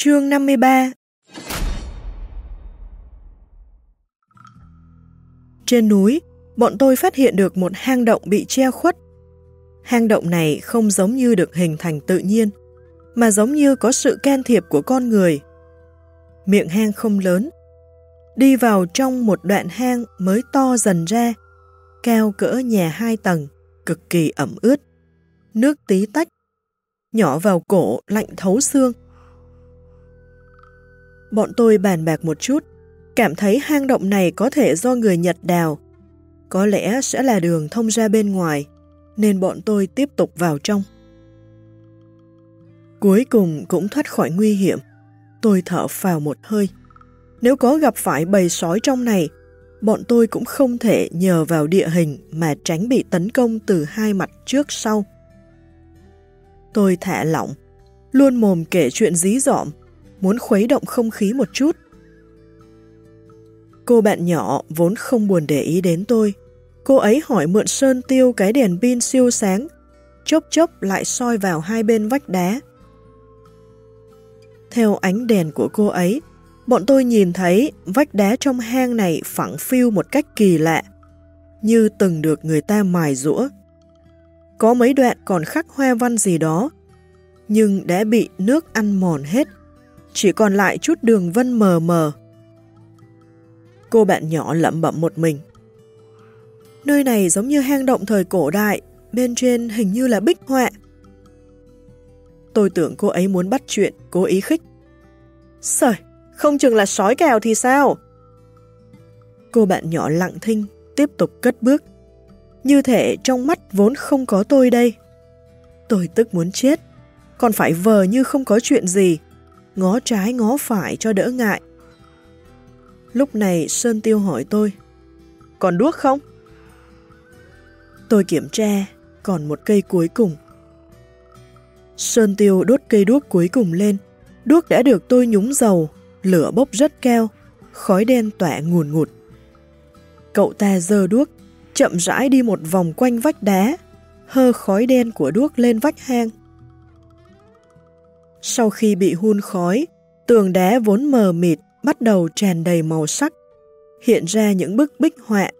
Chương 53 Trên núi, bọn tôi phát hiện được một hang động bị che khuất. Hang động này không giống như được hình thành tự nhiên, mà giống như có sự can thiệp của con người. Miệng hang không lớn. Đi vào trong một đoạn hang mới to dần ra, cao cỡ nhà hai tầng, cực kỳ ẩm ướt. Nước tí tách, nhỏ vào cổ lạnh thấu xương. Bọn tôi bàn bạc một chút, cảm thấy hang động này có thể do người Nhật đào. Có lẽ sẽ là đường thông ra bên ngoài, nên bọn tôi tiếp tục vào trong. Cuối cùng cũng thoát khỏi nguy hiểm. Tôi thở vào một hơi. Nếu có gặp phải bầy sói trong này, bọn tôi cũng không thể nhờ vào địa hình mà tránh bị tấn công từ hai mặt trước sau. Tôi thả lỏng, luôn mồm kể chuyện dí dỏm, muốn khuấy động không khí một chút. Cô bạn nhỏ vốn không buồn để ý đến tôi. Cô ấy hỏi mượn sơn tiêu cái đèn pin siêu sáng, chốc chốc lại soi vào hai bên vách đá. Theo ánh đèn của cô ấy, bọn tôi nhìn thấy vách đá trong hang này phẳng phiu một cách kỳ lạ, như từng được người ta mài rũa. Có mấy đoạn còn khắc hoa văn gì đó, nhưng đã bị nước ăn mòn hết, chỉ còn lại chút đường vân mờ mờ. Cô bạn nhỏ lẩm bẩm một mình. Nơi này giống như hang động thời cổ đại, bên trên hình như là bích họa. Tôi tưởng cô ấy muốn bắt chuyện, cố ý khích. Sời, không chừng là sói kèo thì sao? Cô bạn nhỏ lặng thinh, tiếp tục cất bước. Như thể trong mắt vốn không có tôi đây. Tôi tức muốn chết, còn phải vờ như không có chuyện gì, ngó trái ngó phải cho đỡ ngại. Lúc này Sơn Tiêu hỏi tôi, còn đuốc không? Tôi kiểm tra, còn một cây cuối cùng. Sơn Tiêu đốt cây đuốc cuối cùng lên, đuốc đã được tôi nhúng dầu, lửa bốc rất cao, khói đen tỏa ngùn ngụt. Cậu ta dơ đuốc, chậm rãi đi một vòng quanh vách đá, hơ khói đen của đuốc lên vách hang. Sau khi bị hun khói, tường đá vốn mờ mịt bắt đầu tràn đầy màu sắc, hiện ra những bức bích họa.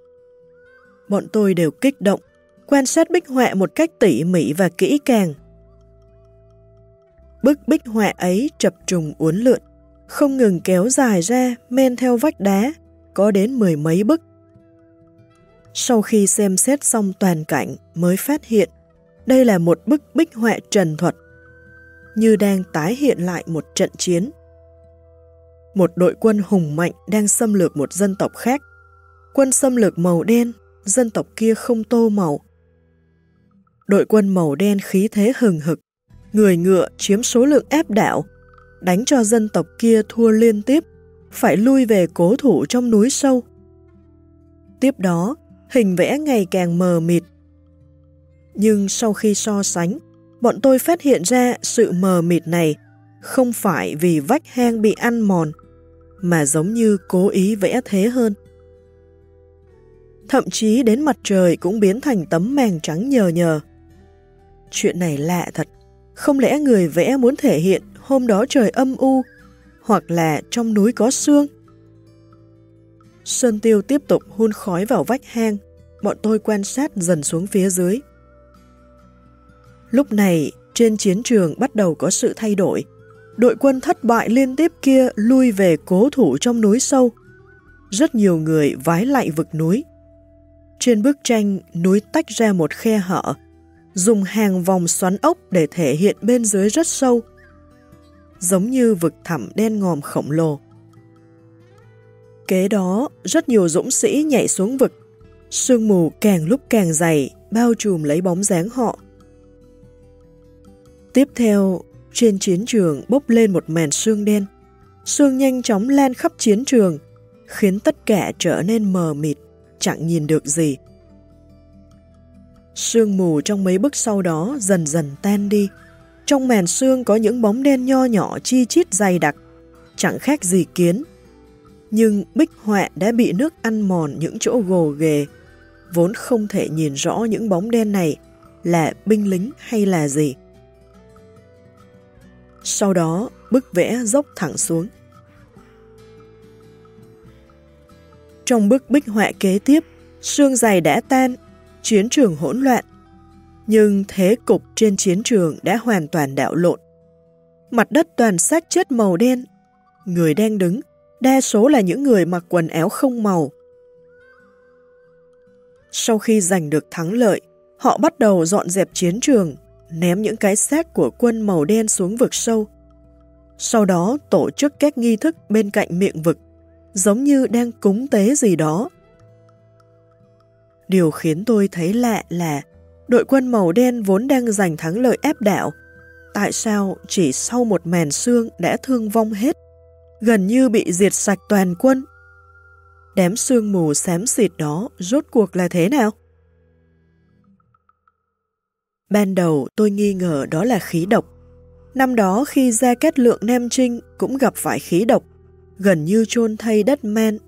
Bọn tôi đều kích động, quan sát bích họa một cách tỉ mỉ và kỹ càng. Bức bích họa ấy chập trùng uốn lượn, không ngừng kéo dài ra men theo vách đá, có đến mười mấy bức. Sau khi xem xét xong toàn cảnh mới phát hiện đây là một bức bích họa trần thuật, như đang tái hiện lại một trận chiến. Một đội quân hùng mạnh đang xâm lược một dân tộc khác. Quân xâm lược màu đen, dân tộc kia không tô màu. Đội quân màu đen khí thế hừng hực, người ngựa chiếm số lượng áp đảo, đánh cho dân tộc kia thua liên tiếp, phải lui về cố thủ trong núi sâu. Tiếp đó, hình vẽ ngày càng mờ mịt. Nhưng sau khi so sánh, bọn tôi phát hiện ra sự mờ mịt này không phải vì vách hang bị ăn mòn, mà giống như cố ý vẽ thế hơn. Thậm chí đến mặt trời cũng biến thành tấm màng trắng nhờ nhờ. Chuyện này lạ thật, không lẽ người vẽ muốn thể hiện hôm đó trời âm u, hoặc là trong núi có sương? Sơn Tiêu tiếp tục hun khói vào vách hang, bọn tôi quan sát dần xuống phía dưới. Lúc này, trên chiến trường bắt đầu có sự thay đổi. Đội quân thất bại liên tiếp kia lui về cố thủ trong núi sâu. Rất nhiều người vái lại vực núi. Trên bức tranh, núi tách ra một khe hở, dùng hàng vòng xoắn ốc để thể hiện bên dưới rất sâu, giống như vực thẳm đen ngòm khổng lồ. Kế đó, rất nhiều dũng sĩ nhảy xuống vực, sương mù càng lúc càng dày, bao trùm lấy bóng dáng họ. Tiếp theo, trên chiến trường bốc lên một màn sương đen. Sương nhanh chóng lan khắp chiến trường, khiến tất cả trở nên mờ mịt, chẳng nhìn được gì. Sương mù trong mấy bức sau đó dần dần tan đi. Trong màn sương có những bóng đen nho nhỏ chi chít dày đặc, chẳng khác gì kiến. Nhưng bích họa đã bị nước ăn mòn những chỗ gồ ghề, vốn không thể nhìn rõ những bóng đen này là binh lính hay là gì. Sau đó, bức vẽ dốc thẳng xuống. Trong bức bích họa kế tiếp, xương dày đã tan, chiến trường hỗn loạn. Nhưng thế cục trên chiến trường đã hoàn toàn đảo lộn. Mặt đất toàn xác chết màu đen. Người đang đứng, đa số là những người mặc quần áo không màu. Sau khi giành được thắng lợi, họ bắt đầu dọn dẹp chiến trường, ném những cái xác của quân màu đen xuống vực sâu. Sau đó tổ chức các nghi thức bên cạnh miệng vực, giống như đang cúng tế gì đó. Điều khiến tôi thấy lạ là đội quân màu đen vốn đang giành thắng lợi ép đảo. Tại sao chỉ sau một màn xương đã thương vong hết, gần như bị diệt sạch toàn quân? Đám xương mù xám xịt đó rốt cuộc là thế nào? Ban đầu tôi nghi ngờ đó là khí độc. Năm đó khi Gia kết Lượng Nam Trinh cũng gặp phải khí độc, gần như chôn thay đất men.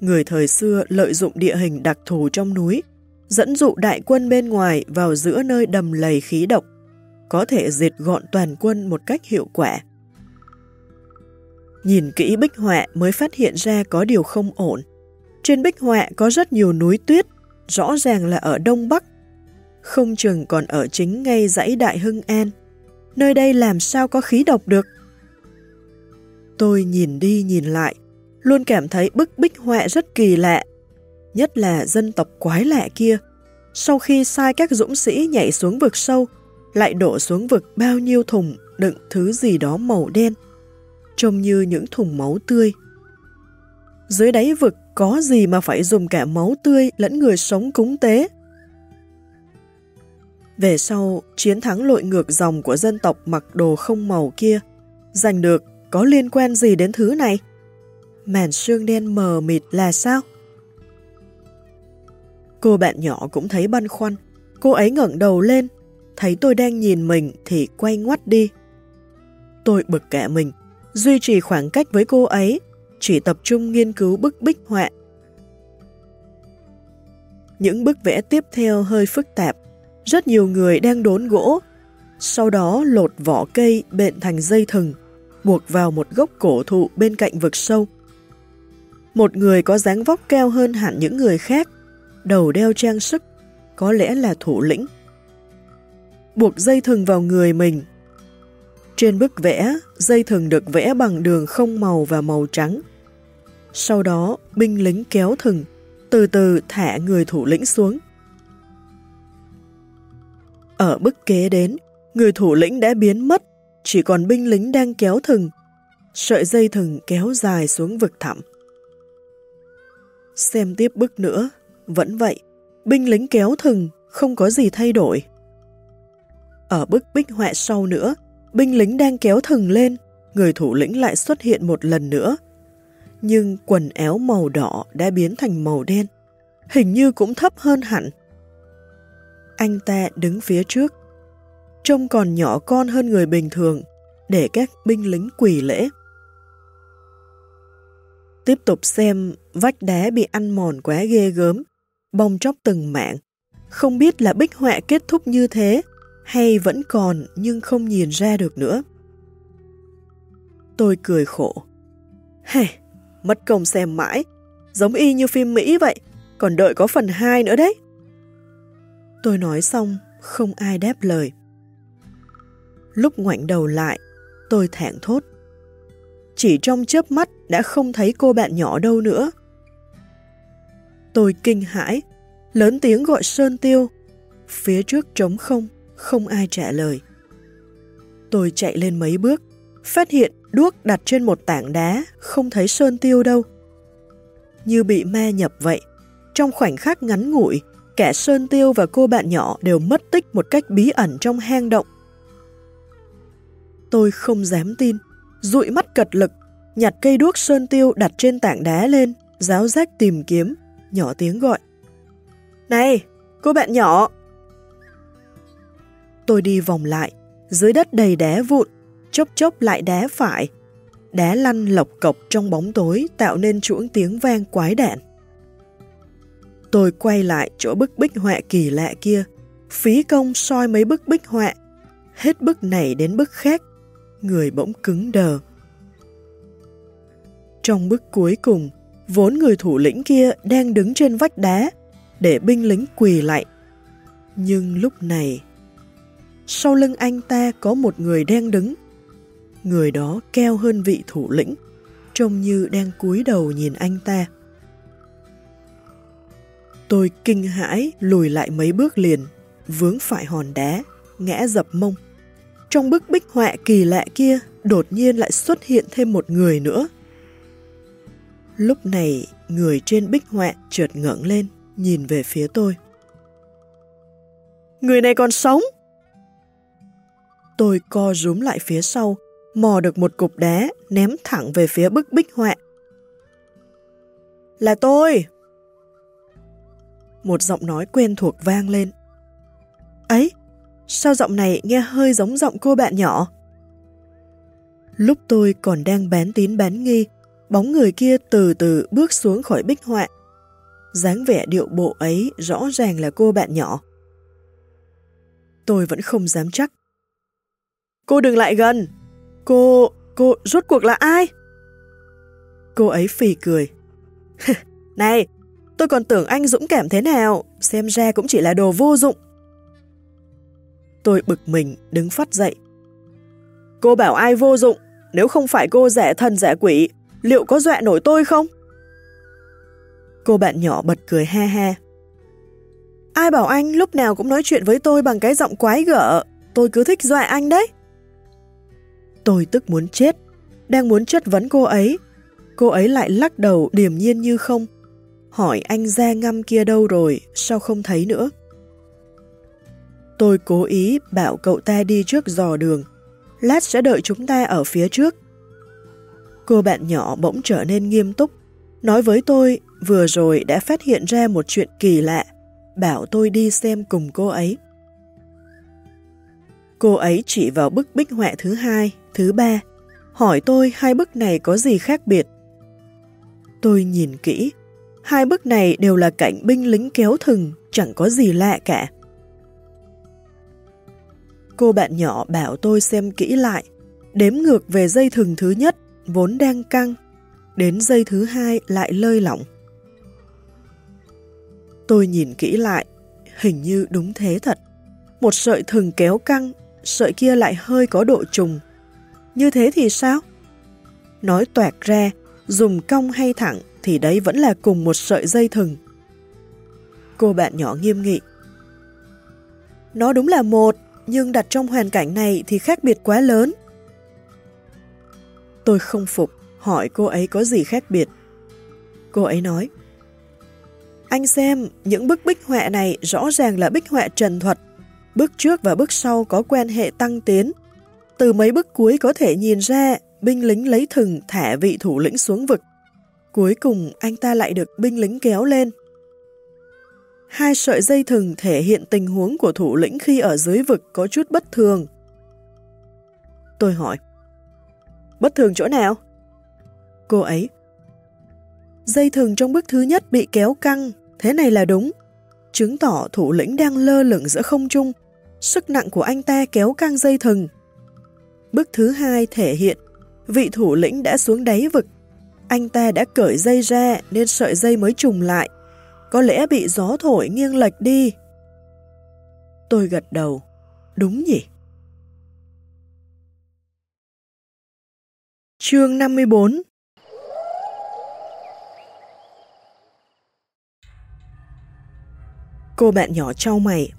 Người thời xưa lợi dụng địa hình đặc thù trong núi, dẫn dụ đại quân bên ngoài vào giữa nơi đầm lầy khí độc, có thể diệt gọn toàn quân một cách hiệu quả. Nhìn kỹ bích họa mới phát hiện ra có điều không ổn. Trên bích họa có rất nhiều núi tuyết, rõ ràng là ở Đông Bắc không chừng còn ở chính ngay dãy Đại Hưng An. Nơi đây làm sao có khí độc được? Tôi nhìn đi nhìn lại, luôn cảm thấy bức bích họa rất kỳ lạ. Nhất là dân tộc quái lạ kia, sau khi sai các dũng sĩ nhảy xuống vực sâu, lại đổ xuống vực bao nhiêu thùng đựng thứ gì đó màu đen, trông như những thùng máu tươi. Dưới đáy vực có gì mà phải dùng cả máu tươi lẫn người sống cúng tế? Về sau, chiến thắng lội ngược dòng của dân tộc mặc đồ không màu kia, giành được có liên quan gì đến thứ này? Màn sương đen mờ mịt là sao? Cô bạn nhỏ cũng thấy băn khoăn, cô ấy ngẩng đầu lên, thấy tôi đang nhìn mình thì quay ngoắt đi. Tôi bực cả mình, duy trì khoảng cách với cô ấy, chỉ tập trung nghiên cứu bức bích họa. Những bức vẽ tiếp theo hơi phức tạp, rất nhiều người đang đốn gỗ, sau đó lột vỏ cây bện thành dây thừng, buộc vào một gốc cổ thụ bên cạnh vực sâu. Một người có dáng vóc cao hơn hẳn những người khác, đầu đeo trang sức, có lẽ là thủ lĩnh. Buộc dây thừng vào người mình. Trên bức vẽ, dây thừng được vẽ bằng đường không màu và màu trắng. Sau đó, binh lính kéo thừng, từ từ thả người thủ lĩnh xuống. Ở bức kế đến, người thủ lĩnh đã biến mất, chỉ còn binh lính đang kéo thừng. Sợi dây thừng kéo dài xuống vực thẳm. Xem tiếp bức nữa, vẫn vậy, binh lính kéo thừng, không có gì thay đổi. Ở bức bích họa sau nữa, binh lính đang kéo thừng lên, người thủ lĩnh lại xuất hiện một lần nữa. Nhưng quần áo màu đỏ đã biến thành màu đen, hình như cũng thấp hơn hẳn anh ta đứng phía trước. Trông còn nhỏ con hơn người bình thường, để các binh lính quỳ lễ. Tiếp tục xem vách đá bị ăn mòn quá ghê gớm, bong chóc từng mạng. Không biết là bích họa kết thúc như thế, hay vẫn còn nhưng không nhìn ra được nữa. Tôi cười khổ. Hey, mất công xem mãi, giống y như phim Mỹ vậy, còn đợi có phần 2 nữa đấy. Tôi nói xong, không ai đáp lời. Lúc ngoảnh đầu lại, tôi thảng thốt. Chỉ trong chớp mắt đã không thấy cô bạn nhỏ đâu nữa. Tôi kinh hãi, lớn tiếng gọi Sơn Tiêu. Phía trước trống không, không ai trả lời. Tôi chạy lên mấy bước, phát hiện đuốc đặt trên một tảng đá, không thấy Sơn Tiêu đâu. Như bị ma nhập vậy, trong khoảnh khắc ngắn ngủi, Cả Sơn Tiêu và cô bạn nhỏ đều mất tích một cách bí ẩn trong hang động. Tôi không dám tin, dụi mắt cật lực, nhặt cây đuốc Sơn Tiêu đặt trên tảng đá lên, giáo giác tìm kiếm, nhỏ tiếng gọi. Này, cô bạn nhỏ! Tôi đi vòng lại, dưới đất đầy đá vụn, chốc chốc lại đá phải. Đá lăn lộc cộc trong bóng tối tạo nên chuỗi tiếng vang quái đạn. Tôi quay lại chỗ bức bích họa kỳ lạ kia, phí công soi mấy bức bích họa, hết bức này đến bức khác, người bỗng cứng đờ. Trong bức cuối cùng, vốn người thủ lĩnh kia đang đứng trên vách đá để binh lính quỳ lại. Nhưng lúc này, sau lưng anh ta có một người đang đứng. Người đó keo hơn vị thủ lĩnh, trông như đang cúi đầu nhìn anh ta. Tôi kinh hãi lùi lại mấy bước liền, vướng phải hòn đá, ngã dập mông. Trong bức bích họa kỳ lạ kia, đột nhiên lại xuất hiện thêm một người nữa. Lúc này, người trên bích họa chợt ngẩng lên, nhìn về phía tôi. Người này còn sống! Tôi co rúm lại phía sau, mò được một cục đá, ném thẳng về phía bức bích họa. Là tôi! Một giọng nói quen thuộc vang lên. Ấy, sao giọng này nghe hơi giống giọng cô bạn nhỏ? Lúc tôi còn đang bán tín bán nghi, bóng người kia từ từ bước xuống khỏi bích họa. dáng vẻ điệu bộ ấy rõ ràng là cô bạn nhỏ. Tôi vẫn không dám chắc. Cô đừng lại gần. Cô, cô rốt cuộc là ai? Cô ấy phì cười. Này, tôi còn tưởng anh dũng cảm thế nào, xem ra cũng chỉ là đồ vô dụng. Tôi bực mình, đứng phát dậy. Cô bảo ai vô dụng, nếu không phải cô rẻ thần rẻ quỷ, liệu có dọa nổi tôi không? Cô bạn nhỏ bật cười ha ha. Ai bảo anh lúc nào cũng nói chuyện với tôi bằng cái giọng quái gở, tôi cứ thích dọa anh đấy. Tôi tức muốn chết, đang muốn chất vấn cô ấy. Cô ấy lại lắc đầu điềm nhiên như không. Hỏi anh ra ngâm kia đâu rồi, sao không thấy nữa? Tôi cố ý bảo cậu ta đi trước dò đường. Lát sẽ đợi chúng ta ở phía trước. Cô bạn nhỏ bỗng trở nên nghiêm túc, nói với tôi vừa rồi đã phát hiện ra một chuyện kỳ lạ, bảo tôi đi xem cùng cô ấy. Cô ấy chỉ vào bức bích họa thứ hai, thứ ba, hỏi tôi hai bức này có gì khác biệt. Tôi nhìn kỹ, hai bức này đều là cảnh binh lính kéo thừng, chẳng có gì lạ cả. Cô bạn nhỏ bảo tôi xem kỹ lại, đếm ngược về dây thừng thứ nhất, vốn đang căng, đến dây thứ hai lại lơi lỏng. Tôi nhìn kỹ lại, hình như đúng thế thật. Một sợi thừng kéo căng, sợi kia lại hơi có độ trùng. Như thế thì sao? Nói toạc ra, dùng cong hay thẳng thì đấy vẫn là cùng một sợi dây thừng. Cô bạn nhỏ nghiêm nghị. Nó đúng là một, nhưng đặt trong hoàn cảnh này thì khác biệt quá lớn. Tôi không phục, hỏi cô ấy có gì khác biệt. Cô ấy nói, Anh xem, những bức bích họa này rõ ràng là bích họa trần thuật. Bước trước và bước sau có quan hệ tăng tiến. Từ mấy bức cuối có thể nhìn ra binh lính lấy thừng thả vị thủ lĩnh xuống vực. Cuối cùng anh ta lại được binh lính kéo lên. Hai sợi dây thừng thể hiện tình huống của thủ lĩnh khi ở dưới vực có chút bất thường. Tôi hỏi, bất thường chỗ nào? Cô ấy, dây thừng trong bức thứ nhất bị kéo căng, thế này là đúng. Chứng tỏ thủ lĩnh đang lơ lửng giữa không trung, sức nặng của anh ta kéo căng dây thừng. Bức thứ hai thể hiện vị thủ lĩnh đã xuống đáy vực. Anh ta đã cởi dây ra nên sợi dây mới trùng lại có lẽ bị gió thổi nghiêng lệch đi. Tôi gật đầu. Đúng nhỉ? Chương 54 Cô bạn nhỏ trao mày.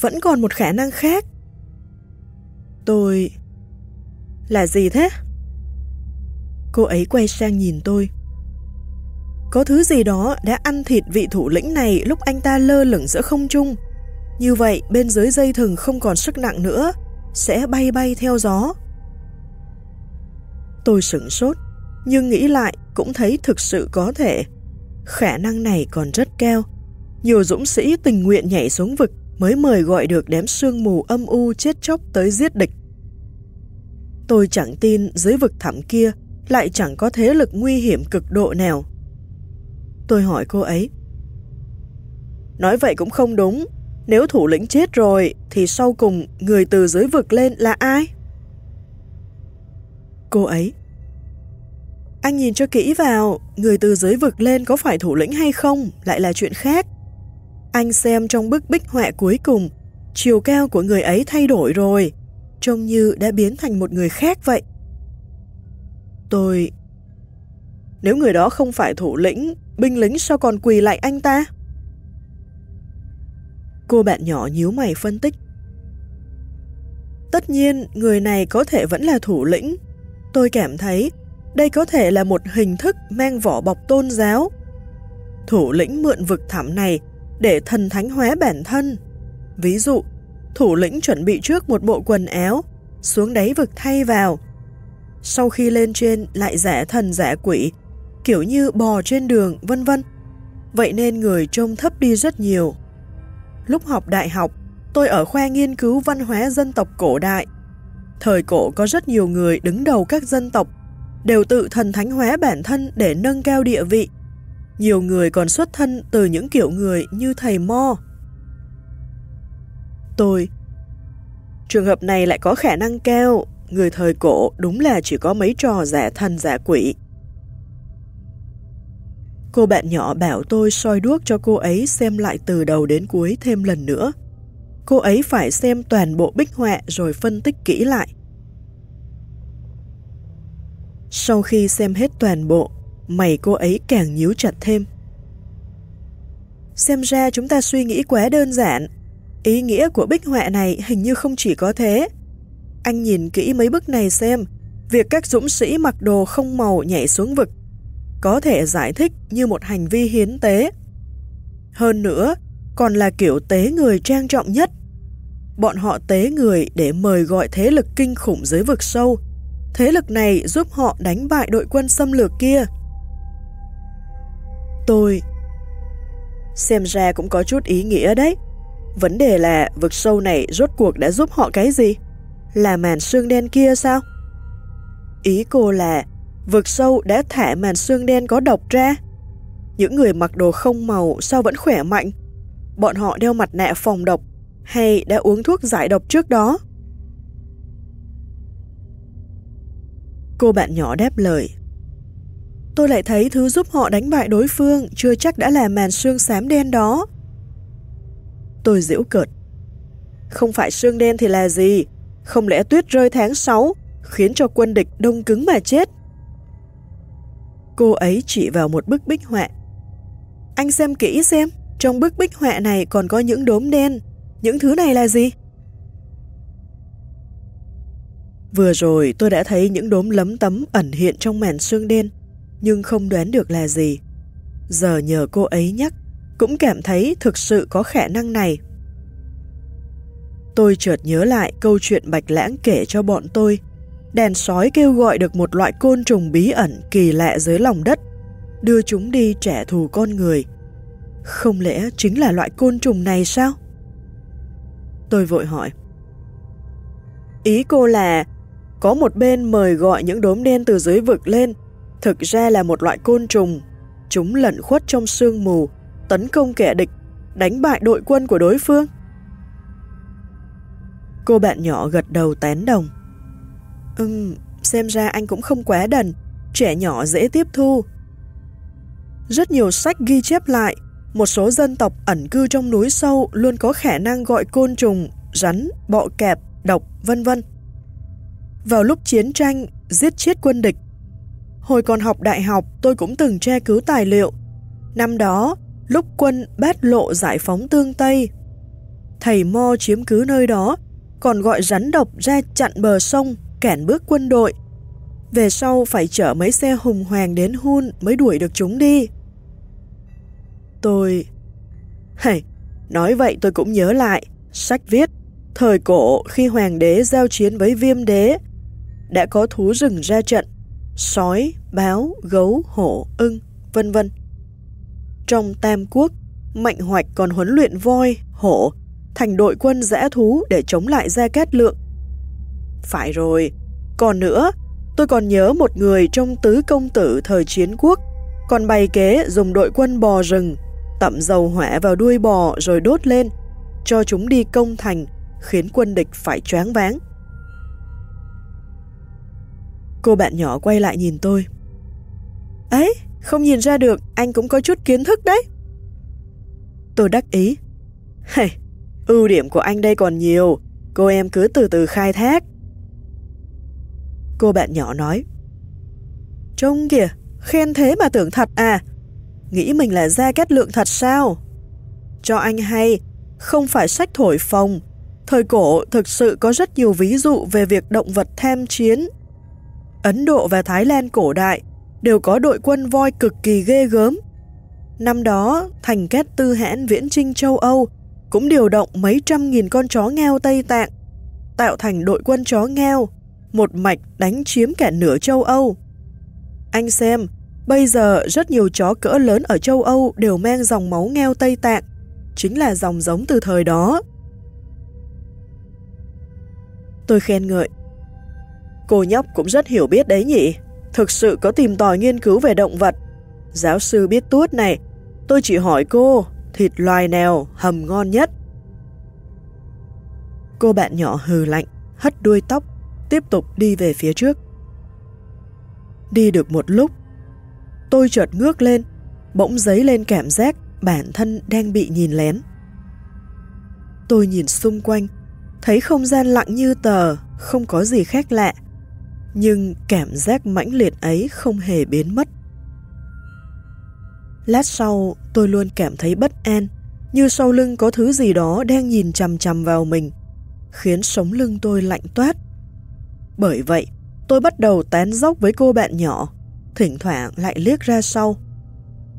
Vẫn còn một khả năng khác. Tôi... Là gì thế? Cô ấy quay sang nhìn tôi. Có thứ gì đó đã ăn thịt vị thủ lĩnh này lúc anh ta lơ lửng giữa không trung. Như vậy bên dưới dây thừng không còn sức nặng nữa, sẽ bay bay theo gió. Tôi sửng sốt, nhưng nghĩ lại cũng thấy thực sự có thể. Khả năng này còn rất cao. Nhiều dũng sĩ tình nguyện nhảy xuống vực mới mời gọi được đám sương mù âm u chết chóc tới giết địch. Tôi chẳng tin dưới vực thẳm kia lại chẳng có thế lực nguy hiểm cực độ nào Tôi hỏi cô ấy. Nói vậy cũng không đúng. Nếu thủ lĩnh chết rồi, thì sau cùng người từ dưới vực lên là ai? Cô ấy Anh nhìn cho kỹ vào, người từ dưới vực lên có phải thủ lĩnh hay không, lại là chuyện khác. Anh xem trong bức bích họa cuối cùng, chiều cao của người ấy thay đổi rồi, trông như đã biến thành một người khác vậy. Tôi... Nếu người đó không phải thủ lĩnh, binh lính sao còn quỳ lại anh ta? Cô bạn nhỏ nhíu mày phân tích. Tất nhiên, người này có thể vẫn là thủ lĩnh. Tôi cảm thấy đây có thể là một hình thức mang vỏ bọc tôn giáo. Thủ lĩnh mượn vực thẳm này để thần thánh hóa bản thân. Ví dụ, thủ lĩnh chuẩn bị trước một bộ quần áo, xuống đáy vực thay vào. Sau khi lên trên lại giả thần giả quỷ, kiểu như bò trên đường, vân vân. Vậy nên người trông thấp đi rất nhiều. Lúc học đại học, tôi ở khoa nghiên cứu văn hóa dân tộc cổ đại. Thời cổ có rất nhiều người đứng đầu các dân tộc, đều tự thần thánh hóa bản thân để nâng cao địa vị. Nhiều người còn xuất thân từ những kiểu người như thầy Mo. Tôi Trường hợp này lại có khả năng cao, người thời cổ đúng là chỉ có mấy trò giả thần giả quỷ. Cô bạn nhỏ bảo tôi soi đuốc cho cô ấy xem lại từ đầu đến cuối thêm lần nữa. Cô ấy phải xem toàn bộ bích họa rồi phân tích kỹ lại. Sau khi xem hết toàn bộ, mày cô ấy càng nhíu chặt thêm. Xem ra chúng ta suy nghĩ quá đơn giản. Ý nghĩa của bích họa này hình như không chỉ có thế. Anh nhìn kỹ mấy bức này xem, việc các dũng sĩ mặc đồ không màu nhảy xuống vực có thể giải thích như một hành vi hiến tế. Hơn nữa, còn là kiểu tế người trang trọng nhất. Bọn họ tế người để mời gọi thế lực kinh khủng dưới vực sâu. Thế lực này giúp họ đánh bại đội quân xâm lược kia. Tôi... Xem ra cũng có chút ý nghĩa đấy. Vấn đề là vực sâu này rốt cuộc đã giúp họ cái gì? Là màn xương đen kia sao? Ý cô là, vực sâu đã thả màn xương đen có độc ra. Những người mặc đồ không màu sao vẫn khỏe mạnh? Bọn họ đeo mặt nạ phòng độc hay đã uống thuốc giải độc trước đó? Cô bạn nhỏ đáp lời. Tôi lại thấy thứ giúp họ đánh bại đối phương chưa chắc đã là màn xương xám đen đó. Tôi giễu cợt. Không phải xương đen thì là gì? Không lẽ tuyết rơi tháng 6 khiến cho quân địch đông cứng mà chết? Cô ấy chỉ vào một bức bích họa. Anh xem kỹ xem, trong bức bích họa này còn có những đốm đen. Những thứ này là gì? Vừa rồi tôi đã thấy những đốm lấm tấm ẩn hiện trong màn xương đen, nhưng không đoán được là gì. Giờ nhờ cô ấy nhắc, cũng cảm thấy thực sự có khả năng này. Tôi chợt nhớ lại câu chuyện Bạch Lãng kể cho bọn tôi đèn sói kêu gọi được một loại côn trùng bí ẩn kỳ lạ dưới lòng đất, đưa chúng đi trả thù con người. Không lẽ chính là loại côn trùng này sao? Tôi vội hỏi. Ý cô là có một bên mời gọi những đốm đen từ dưới vực lên, thực ra là một loại côn trùng. Chúng lẩn khuất trong sương mù, tấn công kẻ địch, đánh bại đội quân của đối phương. Cô bạn nhỏ gật đầu tán đồng. Ừm, xem ra anh cũng không quá đần, trẻ nhỏ dễ tiếp thu. Rất nhiều sách ghi chép lại, một số dân tộc ẩn cư trong núi sâu luôn có khả năng gọi côn trùng, rắn, bọ kẹp, độc, vân vân. Vào lúc chiến tranh, giết chết quân địch. Hồi còn học đại học, tôi cũng từng tra cứu tài liệu. Năm đó, lúc quân bát lộ giải phóng tương Tây, thầy Mo chiếm cứ nơi đó, còn gọi rắn độc ra chặn bờ sông cản bước quân đội. Về sau phải chở mấy xe hùng hoàng đến Hun mới đuổi được chúng đi. Tôi... Hey, nói vậy tôi cũng nhớ lại, sách viết, thời cổ khi hoàng đế giao chiến với viêm đế, đã có thú rừng ra trận, sói, báo, gấu, hổ, ưng, vân vân. Trong Tam Quốc, Mạnh Hoạch còn huấn luyện voi, hổ thành đội quân rẽ thú để chống lại Gia kết Lượng phải rồi, còn nữa, tôi còn nhớ một người trong tứ công tử thời chiến quốc, còn bày kế dùng đội quân bò rừng, tẩm dầu hỏa vào đuôi bò rồi đốt lên, cho chúng đi công thành, khiến quân địch phải choáng váng. Cô bạn nhỏ quay lại nhìn tôi. Ấy, không nhìn ra được, anh cũng có chút kiến thức đấy. Tôi đắc ý. Hey, ưu điểm của anh đây còn nhiều, cô em cứ từ từ khai thác. Cô bạn nhỏ nói. Trông kìa, khen thế mà tưởng thật à? Nghĩ mình là Gia kết Lượng thật sao? Cho anh hay, không phải sách thổi phồng. Thời cổ thực sự có rất nhiều ví dụ về việc động vật tham chiến. Ấn Độ và Thái Lan cổ đại đều có đội quân voi cực kỳ ghê gớm. Năm đó, thành kết tư hãn viễn trinh châu Âu cũng điều động mấy trăm nghìn con chó ngao Tây Tạng, tạo thành đội quân chó ngao, một mạch đánh chiếm cả nửa châu Âu. Anh xem, bây giờ rất nhiều chó cỡ lớn ở châu Âu đều mang dòng máu ngao Tây Tạng, chính là dòng giống từ thời đó. Tôi khen ngợi. Cô nhóc cũng rất hiểu biết đấy nhỉ, thực sự có tìm tòi nghiên cứu về động vật. Giáo sư biết tuốt này, tôi chỉ hỏi cô, thịt loài nào hầm ngon nhất? Cô bạn nhỏ hừ lạnh, hất đuôi tóc, tiếp tục đi về phía trước. Đi được một lúc, tôi chợt ngước lên, bỗng dấy lên cảm giác bản thân đang bị nhìn lén. Tôi nhìn xung quanh, thấy không gian lặng như tờ, không có gì khác lạ. Nhưng cảm giác mãnh liệt ấy không hề biến mất. Lát sau, tôi luôn cảm thấy bất an, như sau lưng có thứ gì đó đang nhìn chằm chằm vào mình, khiến sống lưng tôi lạnh toát. Bởi vậy, tôi bắt đầu tán dốc với cô bạn nhỏ, thỉnh thoảng lại liếc ra sau.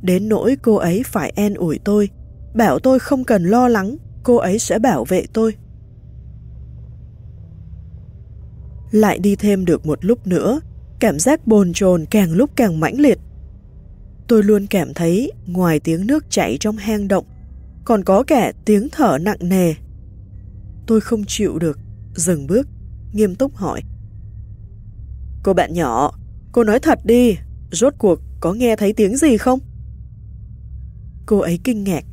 Đến nỗi cô ấy phải en ủi tôi, bảo tôi không cần lo lắng, cô ấy sẽ bảo vệ tôi. Lại đi thêm được một lúc nữa, cảm giác bồn chồn càng lúc càng mãnh liệt. Tôi luôn cảm thấy ngoài tiếng nước chảy trong hang động, còn có cả tiếng thở nặng nề. Tôi không chịu được, dừng bước, nghiêm túc hỏi. Cô bạn nhỏ, cô nói thật đi, rốt cuộc có nghe thấy tiếng gì không? Cô ấy kinh ngạc.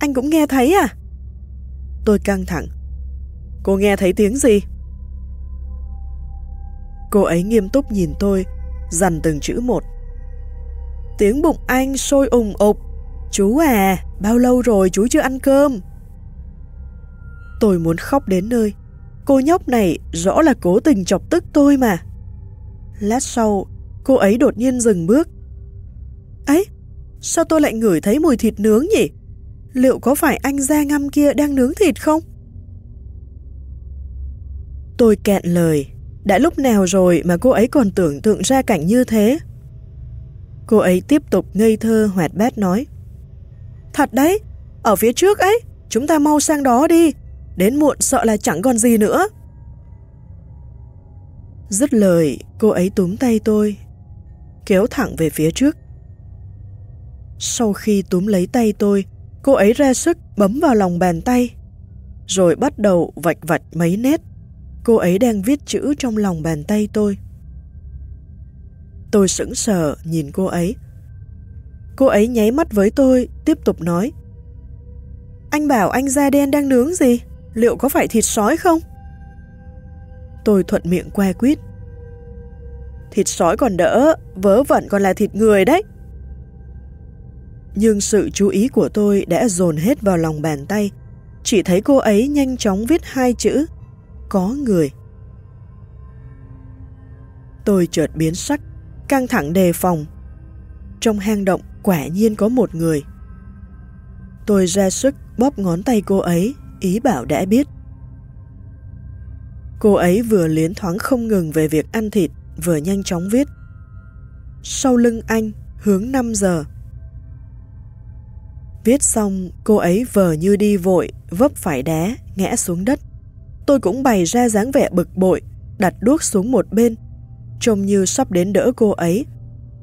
Anh cũng nghe thấy à? Tôi căng thẳng. Cô nghe thấy tiếng gì? Cô ấy nghiêm túc nhìn tôi, dằn từng chữ một. Tiếng bụng anh sôi ùng ục. Chú à, bao lâu rồi chú chưa ăn cơm? Tôi muốn khóc đến nơi. Cô nhóc này rõ là cố tình chọc tức tôi mà. Lát sau, cô ấy đột nhiên dừng bước. Ấy, sao tôi lại ngửi thấy mùi thịt nướng nhỉ? Liệu có phải anh da ngăm kia đang nướng thịt không? Tôi kẹn lời, đã lúc nào rồi mà cô ấy còn tưởng tượng ra cảnh như thế? Cô ấy tiếp tục ngây thơ hoạt bát nói. Thật đấy, ở phía trước ấy, chúng ta mau sang đó đi, đến muộn sợ là chẳng còn gì nữa. Dứt lời, cô ấy túm tay tôi, kéo thẳng về phía trước. Sau khi túm lấy tay tôi, cô ấy ra sức bấm vào lòng bàn tay, rồi bắt đầu vạch vạch mấy nét. Cô ấy đang viết chữ trong lòng bàn tay tôi. Tôi sững sờ nhìn cô ấy. Cô ấy nháy mắt với tôi, tiếp tục nói. Anh bảo anh da đen đang nướng gì? Liệu có phải thịt sói không? Tôi thuận miệng que quýt. Thịt sói còn đỡ, vớ vẩn còn là thịt người đấy. Nhưng sự chú ý của tôi đã dồn hết vào lòng bàn tay. Chỉ thấy cô ấy nhanh chóng viết hai chữ, có người. Tôi chợt biến sắc, căng thẳng đề phòng. Trong hang động quả nhiên có một người. Tôi ra sức bóp ngón tay cô ấy, ý bảo đã biết. Cô ấy vừa liến thoáng không ngừng về việc ăn thịt, vừa nhanh chóng viết. Sau lưng anh, hướng 5 giờ. Viết xong, cô ấy vờ như đi vội, vấp phải đá, ngã xuống đất. Tôi cũng bày ra dáng vẻ bực bội, đặt đuốc xuống một bên, trông như sắp đến đỡ cô ấy.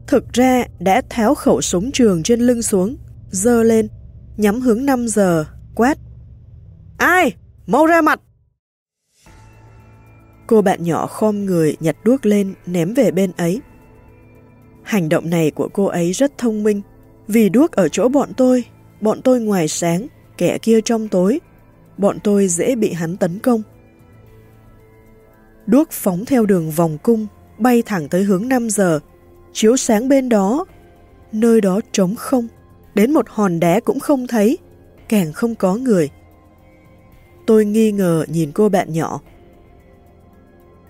Thực ra đã tháo khẩu súng trường trên lưng xuống, dơ lên, nhắm hướng 5 giờ, quát. Ai? Mau ra mặt! Cô bạn nhỏ khom người nhặt đuốc lên ném về bên ấy. Hành động này của cô ấy rất thông minh, vì đuốc ở chỗ bọn tôi, bọn tôi ngoài sáng, kẻ kia trong tối, bọn tôi dễ bị hắn tấn công. Đuốc phóng theo đường vòng cung, bay thẳng tới hướng 5 giờ, chiếu sáng bên đó. Nơi đó trống không, đến một hòn đá cũng không thấy, càng không có người. Tôi nghi ngờ nhìn cô bạn nhỏ.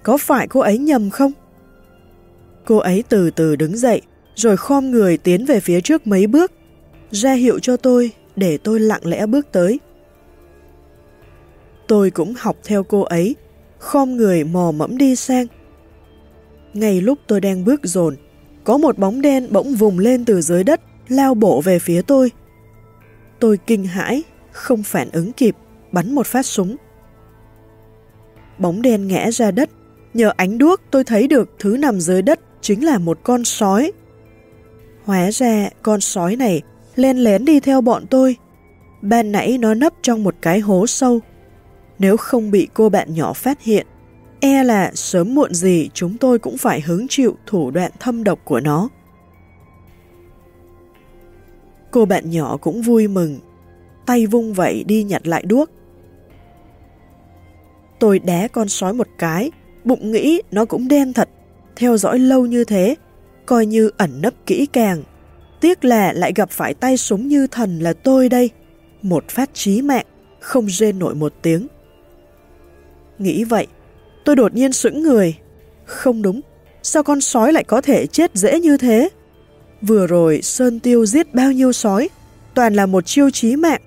Có phải cô ấy nhầm không? Cô ấy từ từ đứng dậy, rồi khom người tiến về phía trước mấy bước, ra hiệu cho tôi để tôi lặng lẽ bước tới. Tôi cũng học theo cô ấy, khom người mò mẫm đi sang. Ngay lúc tôi đang bước dồn, có một bóng đen bỗng vùng lên từ dưới đất, lao bổ về phía tôi. Tôi kinh hãi, không phản ứng kịp, bắn một phát súng. Bóng đen ngã ra đất, nhờ ánh đuốc tôi thấy được thứ nằm dưới đất chính là một con sói. Hóa ra con sói này len lén đi theo bọn tôi. Ban nãy nó nấp trong một cái hố sâu. Nếu không bị cô bạn nhỏ phát hiện, e là sớm muộn gì chúng tôi cũng phải hứng chịu thủ đoạn thâm độc của nó. Cô bạn nhỏ cũng vui mừng, tay vung vậy đi nhặt lại đuốc. Tôi đá con sói một cái, bụng nghĩ nó cũng đen thật, theo dõi lâu như thế, coi như ẩn nấp kỹ càng. Tiếc là lại gặp phải tay súng như thần là tôi đây, một phát chí mạng, không rên nổi một tiếng. Nghĩ vậy, tôi đột nhiên sững người. Không đúng, sao con sói lại có thể chết dễ như thế? Vừa rồi Sơn Tiêu giết bao nhiêu sói, toàn là một chiêu chí mạng.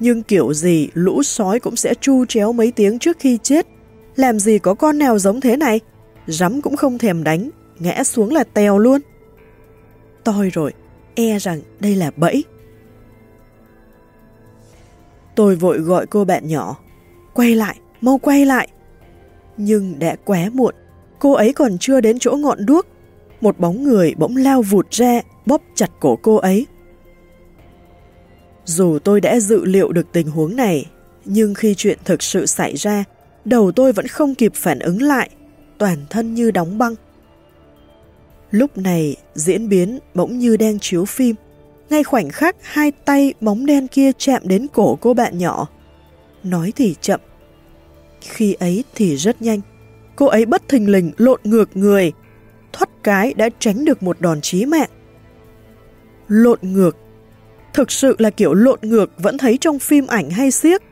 Nhưng kiểu gì lũ sói cũng sẽ chu chéo mấy tiếng trước khi chết. Làm gì có con nào giống thế này? Rắm cũng không thèm đánh, ngã xuống là tèo luôn. Toi rồi, e rằng đây là bẫy. Tôi vội gọi cô bạn nhỏ. Quay lại, mau quay lại. Nhưng đã quá muộn, cô ấy còn chưa đến chỗ ngọn đuốc. Một bóng người bỗng lao vụt ra, bóp chặt cổ cô ấy. Dù tôi đã dự liệu được tình huống này, nhưng khi chuyện thực sự xảy ra, đầu tôi vẫn không kịp phản ứng lại, toàn thân như đóng băng. Lúc này, diễn biến bỗng như đang chiếu phim. Ngay khoảnh khắc hai tay bóng đen kia chạm đến cổ cô bạn nhỏ. Nói thì chậm. Khi ấy thì rất nhanh. Cô ấy bất thình lình lộn ngược người. Thoát cái đã tránh được một đòn chí mạng. Lộn ngược. Thực sự là kiểu lộn ngược vẫn thấy trong phim ảnh hay siếc.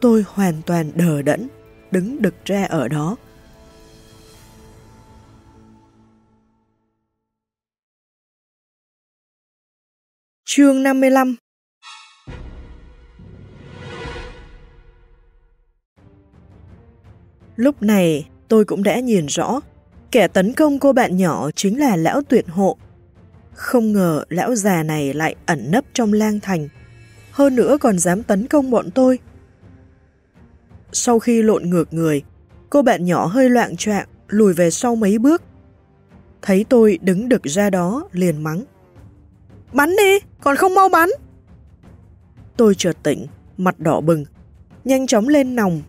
Tôi hoàn toàn đờ đẫn, đứng đực ra ở đó. Chương 55 Lúc này tôi cũng đã nhìn rõ, kẻ tấn công cô bạn nhỏ chính là lão tuyệt hộ. Không ngờ lão già này lại ẩn nấp trong lang thành, hơn nữa còn dám tấn công bọn tôi. Sau khi lộn ngược người, cô bạn nhỏ hơi loạn trạng lùi về sau mấy bước. Thấy tôi đứng đực ra đó liền mắng. Bắn đi, còn không mau bắn. Tôi chợt tỉnh, mặt đỏ bừng, nhanh chóng lên nòng.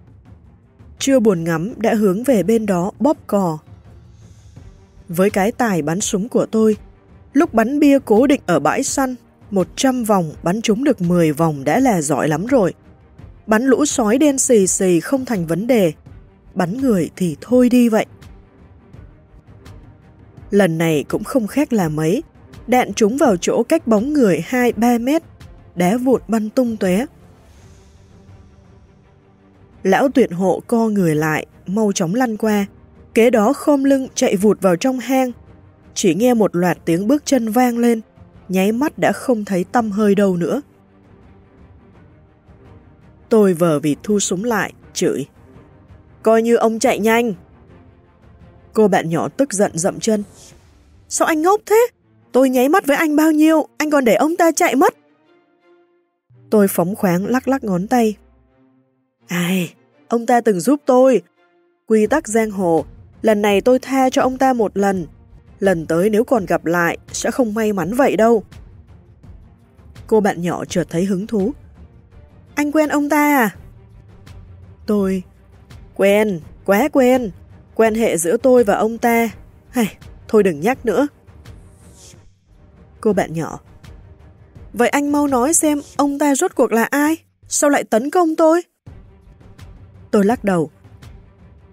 Chưa buồn ngắm đã hướng về bên đó bóp cò. Với cái tài bắn súng của tôi, lúc bắn bia cố định ở bãi săn, 100 vòng bắn trúng được 10 vòng đã là giỏi lắm rồi. Bắn lũ sói đen xì xì không thành vấn đề, bắn người thì thôi đi vậy. Lần này cũng không khác là mấy, đạn trúng vào chỗ cách bóng người 2-3 mét, đá vụn bắn tung tóe. Lão tuyệt hộ co người lại, mau chóng lăn qua, kế đó khom lưng chạy vụt vào trong hang. Chỉ nghe một loạt tiếng bước chân vang lên, nháy mắt đã không thấy tâm hơi đâu nữa. Tôi vờ vịt thu súng lại, chửi. Coi như ông chạy nhanh. Cô bạn nhỏ tức giận dậm chân. Sao anh ngốc thế? Tôi nháy mắt với anh bao nhiêu, anh còn để ông ta chạy mất. Tôi phóng khoáng lắc lắc ngón tay. Ai, ông ta từng giúp tôi. Quy tắc giang hồ, lần này tôi tha cho ông ta một lần. Lần tới nếu còn gặp lại, sẽ không may mắn vậy đâu. Cô bạn nhỏ chợt thấy hứng thú. Anh quen ông ta à? Tôi, quen, quá quen. Quan hệ giữa tôi và ông ta. Hay, thôi đừng nhắc nữa. Cô bạn nhỏ. Vậy anh mau nói xem ông ta rốt cuộc là ai? Sao lại tấn công tôi? Tôi lắc đầu.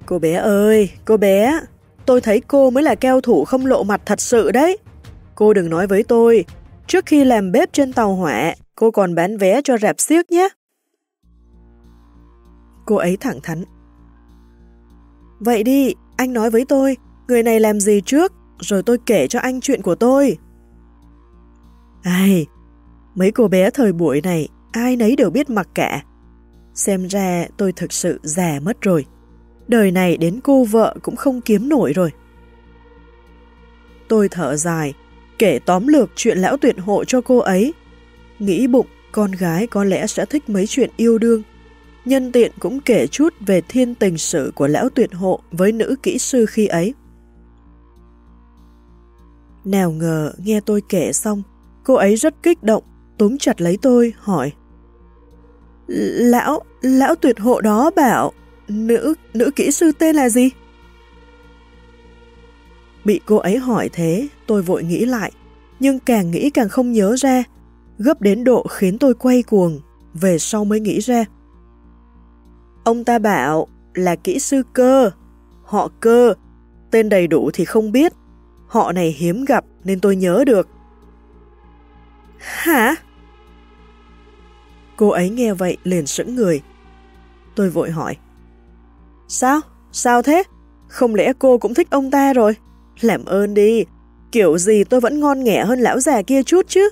Cô bé ơi, cô bé, tôi thấy cô mới là keo thủ không lộ mặt thật sự đấy. Cô đừng nói với tôi, trước khi làm bếp trên tàu hỏa, cô còn bán vé cho rạp xiếc nhé. Cô ấy thẳng thắn. Vậy đi, anh nói với tôi, người này làm gì trước, rồi tôi kể cho anh chuyện của tôi. Ai, mấy cô bé thời buổi này, ai nấy đều biết mặc cả. Xem ra tôi thực sự già mất rồi. Đời này đến cô vợ cũng không kiếm nổi rồi. Tôi thở dài, kể tóm lược chuyện lão tuyệt hộ cho cô ấy. Nghĩ bụng con gái có lẽ sẽ thích mấy chuyện yêu đương. Nhân tiện cũng kể chút về thiên tình sử của lão tuyệt hộ với nữ kỹ sư khi ấy. Nào ngờ nghe tôi kể xong, cô ấy rất kích động, túm chặt lấy tôi, hỏi. Lão, lão tuyệt hộ đó bảo, nữ, nữ kỹ sư tên là gì? Bị cô ấy hỏi thế, tôi vội nghĩ lại, nhưng càng nghĩ càng không nhớ ra, gấp đến độ khiến tôi quay cuồng, về sau mới nghĩ ra. Ông ta bảo là kỹ sư cơ, họ cơ, tên đầy đủ thì không biết, họ này hiếm gặp nên tôi nhớ được. Hả? Cô ấy nghe vậy liền sững người. Tôi vội hỏi. Sao? Sao thế? Không lẽ cô cũng thích ông ta rồi? Làm ơn đi, kiểu gì tôi vẫn ngon nghẻ hơn lão già kia chút chứ.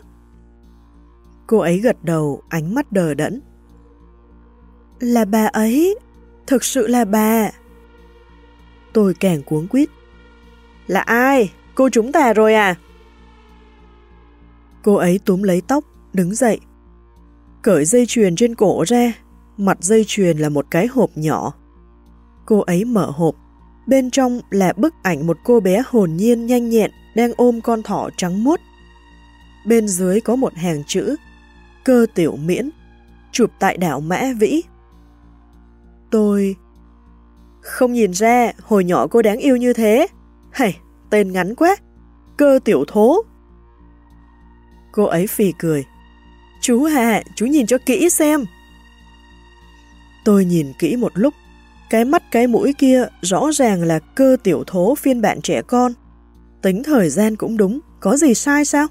Cô ấy gật đầu, ánh mắt đờ đẫn. Là bà ấy, thực sự là bà. Tôi càng cuống quýt. Là ai? Cô chúng ta rồi à? Cô ấy túm lấy tóc, đứng dậy. Cởi dây chuyền trên cổ ra, mặt dây chuyền là một cái hộp nhỏ. Cô ấy mở hộp, bên trong là bức ảnh một cô bé hồn nhiên nhanh nhẹn đang ôm con thỏ trắng muốt. Bên dưới có một hàng chữ, cơ tiểu miễn, chụp tại đảo Mã Vĩ. Tôi... Không nhìn ra hồi nhỏ cô đáng yêu như thế. Hay, tên ngắn quá. Cơ tiểu thố. Cô ấy phì cười. Chú hà, chú nhìn cho kỹ xem. Tôi nhìn kỹ một lúc. Cái mắt cái mũi kia rõ ràng là cơ tiểu thố phiên bản trẻ con. Tính thời gian cũng đúng, có gì sai sao?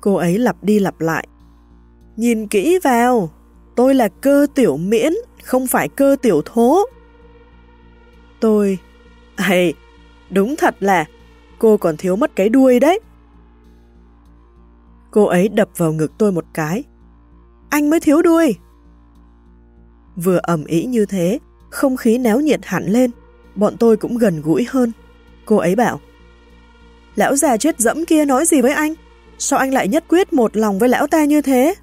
Cô ấy lặp đi lặp lại. Nhìn kỹ vào, tôi là cơ tiểu miễn, không phải cơ tiểu thố. Tôi... Hay, đúng thật là cô còn thiếu mất cái đuôi đấy. Cô ấy đập vào ngực tôi một cái. Anh mới thiếu đuôi. Vừa ẩm ý như thế, không khí náo nhiệt hẳn lên, bọn tôi cũng gần gũi hơn. Cô ấy bảo, Lão già chết dẫm kia nói gì với anh? Sao anh lại nhất quyết một lòng với lão ta như thế?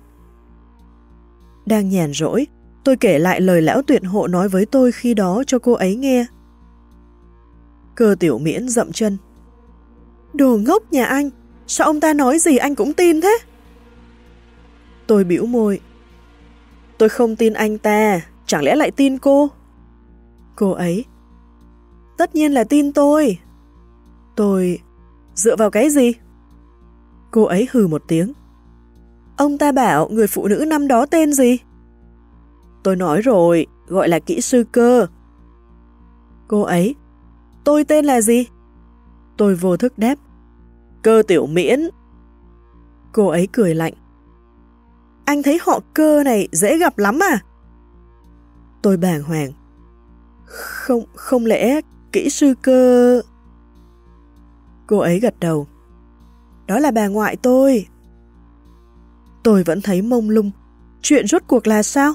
Đang nhàn rỗi, tôi kể lại lời lão tuyệt hộ nói với tôi khi đó cho cô ấy nghe. Cơ tiểu miễn dậm chân. Đồ ngốc nhà anh, sao ông ta nói gì anh cũng tin thế? Tôi biểu môi. Tôi không tin anh ta, chẳng lẽ lại tin cô? Cô ấy. Tất nhiên là tin tôi. Tôi... Dựa vào cái gì? Cô ấy hừ một tiếng. Ông ta bảo người phụ nữ năm đó tên gì? Tôi nói rồi, gọi là kỹ sư cơ. Cô ấy, tôi tên là gì? Tôi vô thức đáp. Cơ tiểu miễn. Cô ấy cười lạnh. Anh thấy họ cơ này dễ gặp lắm à? Tôi bàng hoàng. Không, không lẽ kỹ sư cơ... Cô ấy gật đầu. Đó là bà ngoại tôi. Tôi vẫn thấy mông lung. Chuyện rốt cuộc là sao?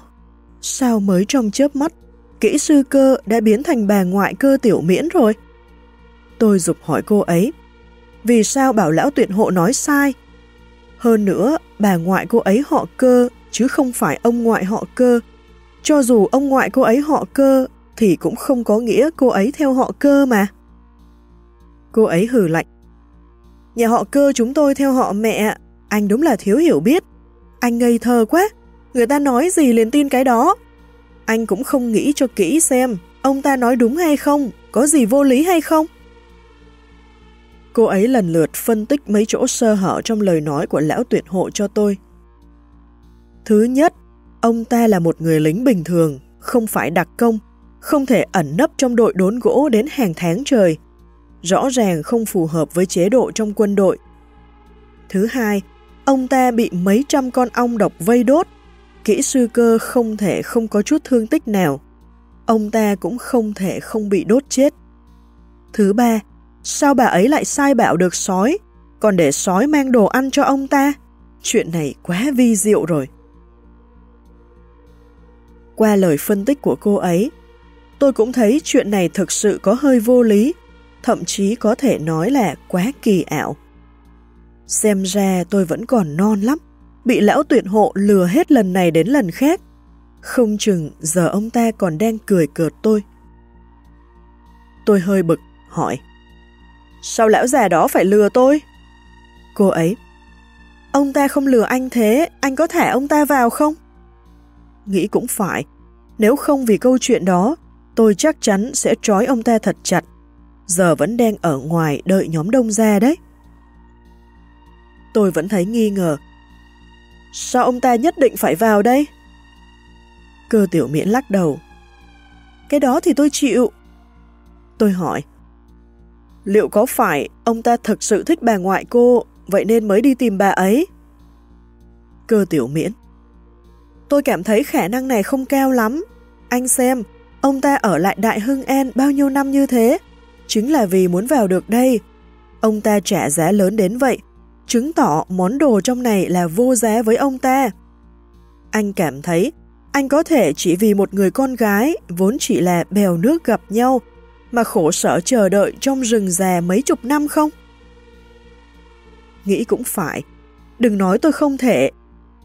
Sao mới trong chớp mắt, kỹ sư cơ đã biến thành bà ngoại cơ tiểu miễn rồi? Tôi dục hỏi cô ấy, vì sao bảo lão tuyển hộ nói sai? Hơn nữa, bà ngoại cô ấy họ cơ, chứ không phải ông ngoại họ cơ. Cho dù ông ngoại cô ấy họ cơ, thì cũng không có nghĩa cô ấy theo họ cơ mà. Cô ấy hừ lạnh. Nhà họ cơ chúng tôi theo họ mẹ, anh đúng là thiếu hiểu biết. Anh ngây thơ quá, người ta nói gì liền tin cái đó. Anh cũng không nghĩ cho kỹ xem, ông ta nói đúng hay không, có gì vô lý hay không. Cô ấy lần lượt phân tích mấy chỗ sơ hở trong lời nói của lão tuyệt hộ cho tôi. Thứ nhất, ông ta là một người lính bình thường, không phải đặc công, không thể ẩn nấp trong đội đốn gỗ đến hàng tháng trời. Rõ ràng không phù hợp với chế độ trong quân đội. Thứ hai, ông ta bị mấy trăm con ong độc vây đốt. Kỹ sư cơ không thể không có chút thương tích nào. Ông ta cũng không thể không bị đốt chết. Thứ ba, sao bà ấy lại sai bảo được sói, còn để sói mang đồ ăn cho ông ta? Chuyện này quá vi diệu rồi. Qua lời phân tích của cô ấy, tôi cũng thấy chuyện này thực sự có hơi vô lý, thậm chí có thể nói là quá kỳ ảo. Xem ra tôi vẫn còn non lắm, bị lão tuyển hộ lừa hết lần này đến lần khác. Không chừng giờ ông ta còn đang cười cợt tôi. Tôi hơi bực, hỏi. Sao lão già đó phải lừa tôi? Cô ấy. Ông ta không lừa anh thế, anh có thả ông ta vào không? Nghĩ cũng phải, nếu không vì câu chuyện đó, tôi chắc chắn sẽ trói ông ta thật chặt. Giờ vẫn đang ở ngoài đợi nhóm đông ra đấy. Tôi vẫn thấy nghi ngờ. Sao ông ta nhất định phải vào đây? Cơ tiểu miễn lắc đầu. Cái đó thì tôi chịu. Tôi hỏi. Liệu có phải ông ta thật sự thích bà ngoại cô, vậy nên mới đi tìm bà ấy? Cơ tiểu miễn. Tôi cảm thấy khả năng này không cao lắm. Anh xem, ông ta ở lại Đại Hưng An bao nhiêu năm như thế, chính là vì muốn vào được đây. Ông ta trả giá lớn đến vậy, chứng tỏ món đồ trong này là vô giá với ông ta. Anh cảm thấy anh có thể chỉ vì một người con gái vốn chỉ là bèo nước gặp nhau mà khổ sở chờ đợi trong rừng già mấy chục năm không? Nghĩ cũng phải. Đừng nói tôi không thể.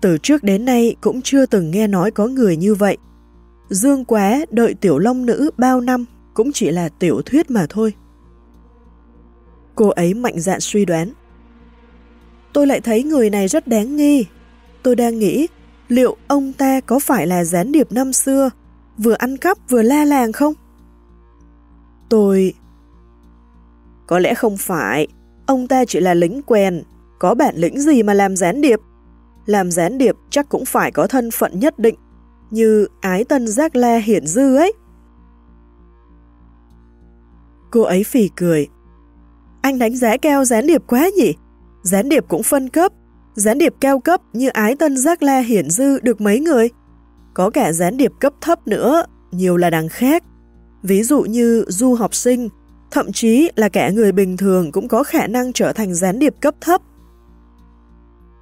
Từ trước đến nay cũng chưa từng nghe nói có người như vậy. Dương quá đợi tiểu long nữ bao năm cũng chỉ là tiểu thuyết mà thôi. Cô ấy mạnh dạn suy đoán. Tôi lại thấy người này rất đáng nghi. Tôi đang nghĩ liệu ông ta có phải là gián điệp năm xưa, vừa ăn cắp vừa la làng không? Tôi... Có lẽ không phải, ông ta chỉ là lính quen, có bản lĩnh gì mà làm gián điệp? Làm gián điệp chắc cũng phải có thân phận nhất định, như ái tân giác la hiển dư ấy. Cô ấy phì cười. Anh đánh giá cao gián điệp quá nhỉ? Gián điệp cũng phân cấp, Gián điệp cao cấp như ái tân giác la hiển dư được mấy người. Có cả gián điệp cấp thấp nữa, nhiều là đằng khác. Ví dụ như du học sinh, thậm chí là cả người bình thường cũng có khả năng trở thành gián điệp cấp thấp.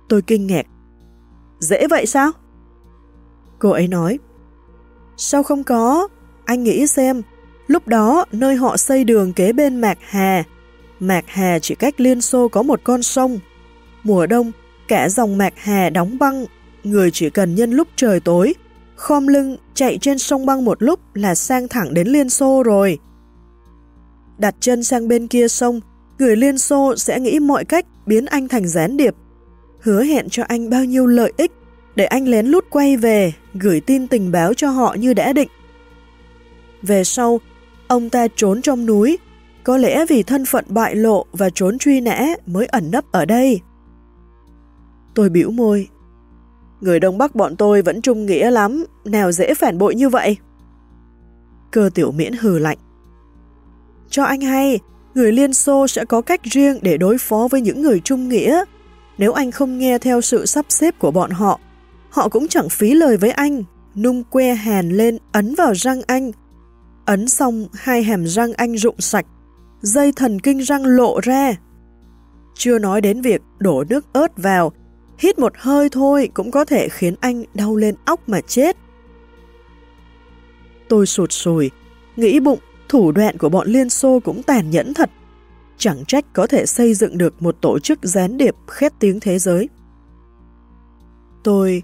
Tôi kinh ngạc. Dễ vậy sao? Cô ấy nói. Sao không có? Anh nghĩ xem, lúc đó nơi họ xây đường kế bên Mạc Hà, Mạc Hà chỉ cách Liên Xô có một con sông. Mùa đông, Cả dòng mạc hà đóng băng, người chỉ cần nhân lúc trời tối, khom lưng chạy trên sông băng một lúc là sang thẳng đến Liên Xô rồi. Đặt chân sang bên kia sông, người Liên Xô sẽ nghĩ mọi cách biến anh thành gián điệp, hứa hẹn cho anh bao nhiêu lợi ích để anh lén lút quay về, gửi tin tình báo cho họ như đã định. Về sau, ông ta trốn trong núi, có lẽ vì thân phận bại lộ và trốn truy nã mới ẩn nấp ở đây. Tôi biểu môi. Người Đông Bắc bọn tôi vẫn trung nghĩa lắm, nào dễ phản bội như vậy? Cơ tiểu miễn hừ lạnh. Cho anh hay, người Liên Xô sẽ có cách riêng để đối phó với những người trung nghĩa. Nếu anh không nghe theo sự sắp xếp của bọn họ, họ cũng chẳng phí lời với anh, nung que hàn lên ấn vào răng anh. Ấn xong hai hàm răng anh rụng sạch, dây thần kinh răng lộ ra. Chưa nói đến việc đổ nước ớt vào hít một hơi thôi cũng có thể khiến anh đau lên óc mà chết. Tôi sụt sùi, nghĩ bụng thủ đoạn của bọn Liên Xô cũng tàn nhẫn thật. Chẳng trách có thể xây dựng được một tổ chức gián điệp khét tiếng thế giới. Tôi...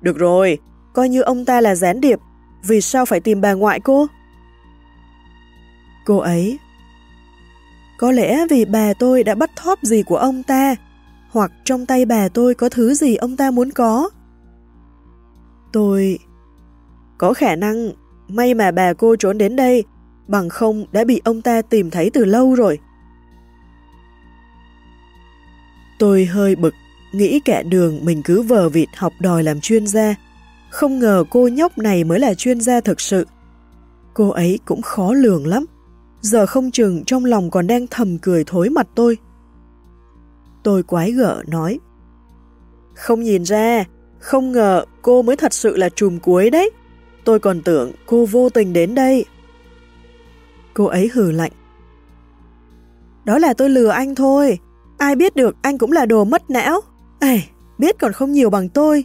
Được rồi, coi như ông ta là gián điệp, vì sao phải tìm bà ngoại cô? Cô ấy... Có lẽ vì bà tôi đã bắt thóp gì của ông ta, hoặc trong tay bà tôi có thứ gì ông ta muốn có. Tôi... Có khả năng may mà bà cô trốn đến đây, bằng không đã bị ông ta tìm thấy từ lâu rồi. Tôi hơi bực, nghĩ cả đường mình cứ vờ vịt học đòi làm chuyên gia. Không ngờ cô nhóc này mới là chuyên gia thực sự. Cô ấy cũng khó lường lắm. Giờ không chừng trong lòng còn đang thầm cười thối mặt tôi. Tôi quái gở nói. Không nhìn ra, không ngờ cô mới thật sự là trùm cuối đấy. Tôi còn tưởng cô vô tình đến đây. Cô ấy hừ lạnh. Đó là tôi lừa anh thôi. Ai biết được anh cũng là đồ mất não. Ê, biết còn không nhiều bằng tôi.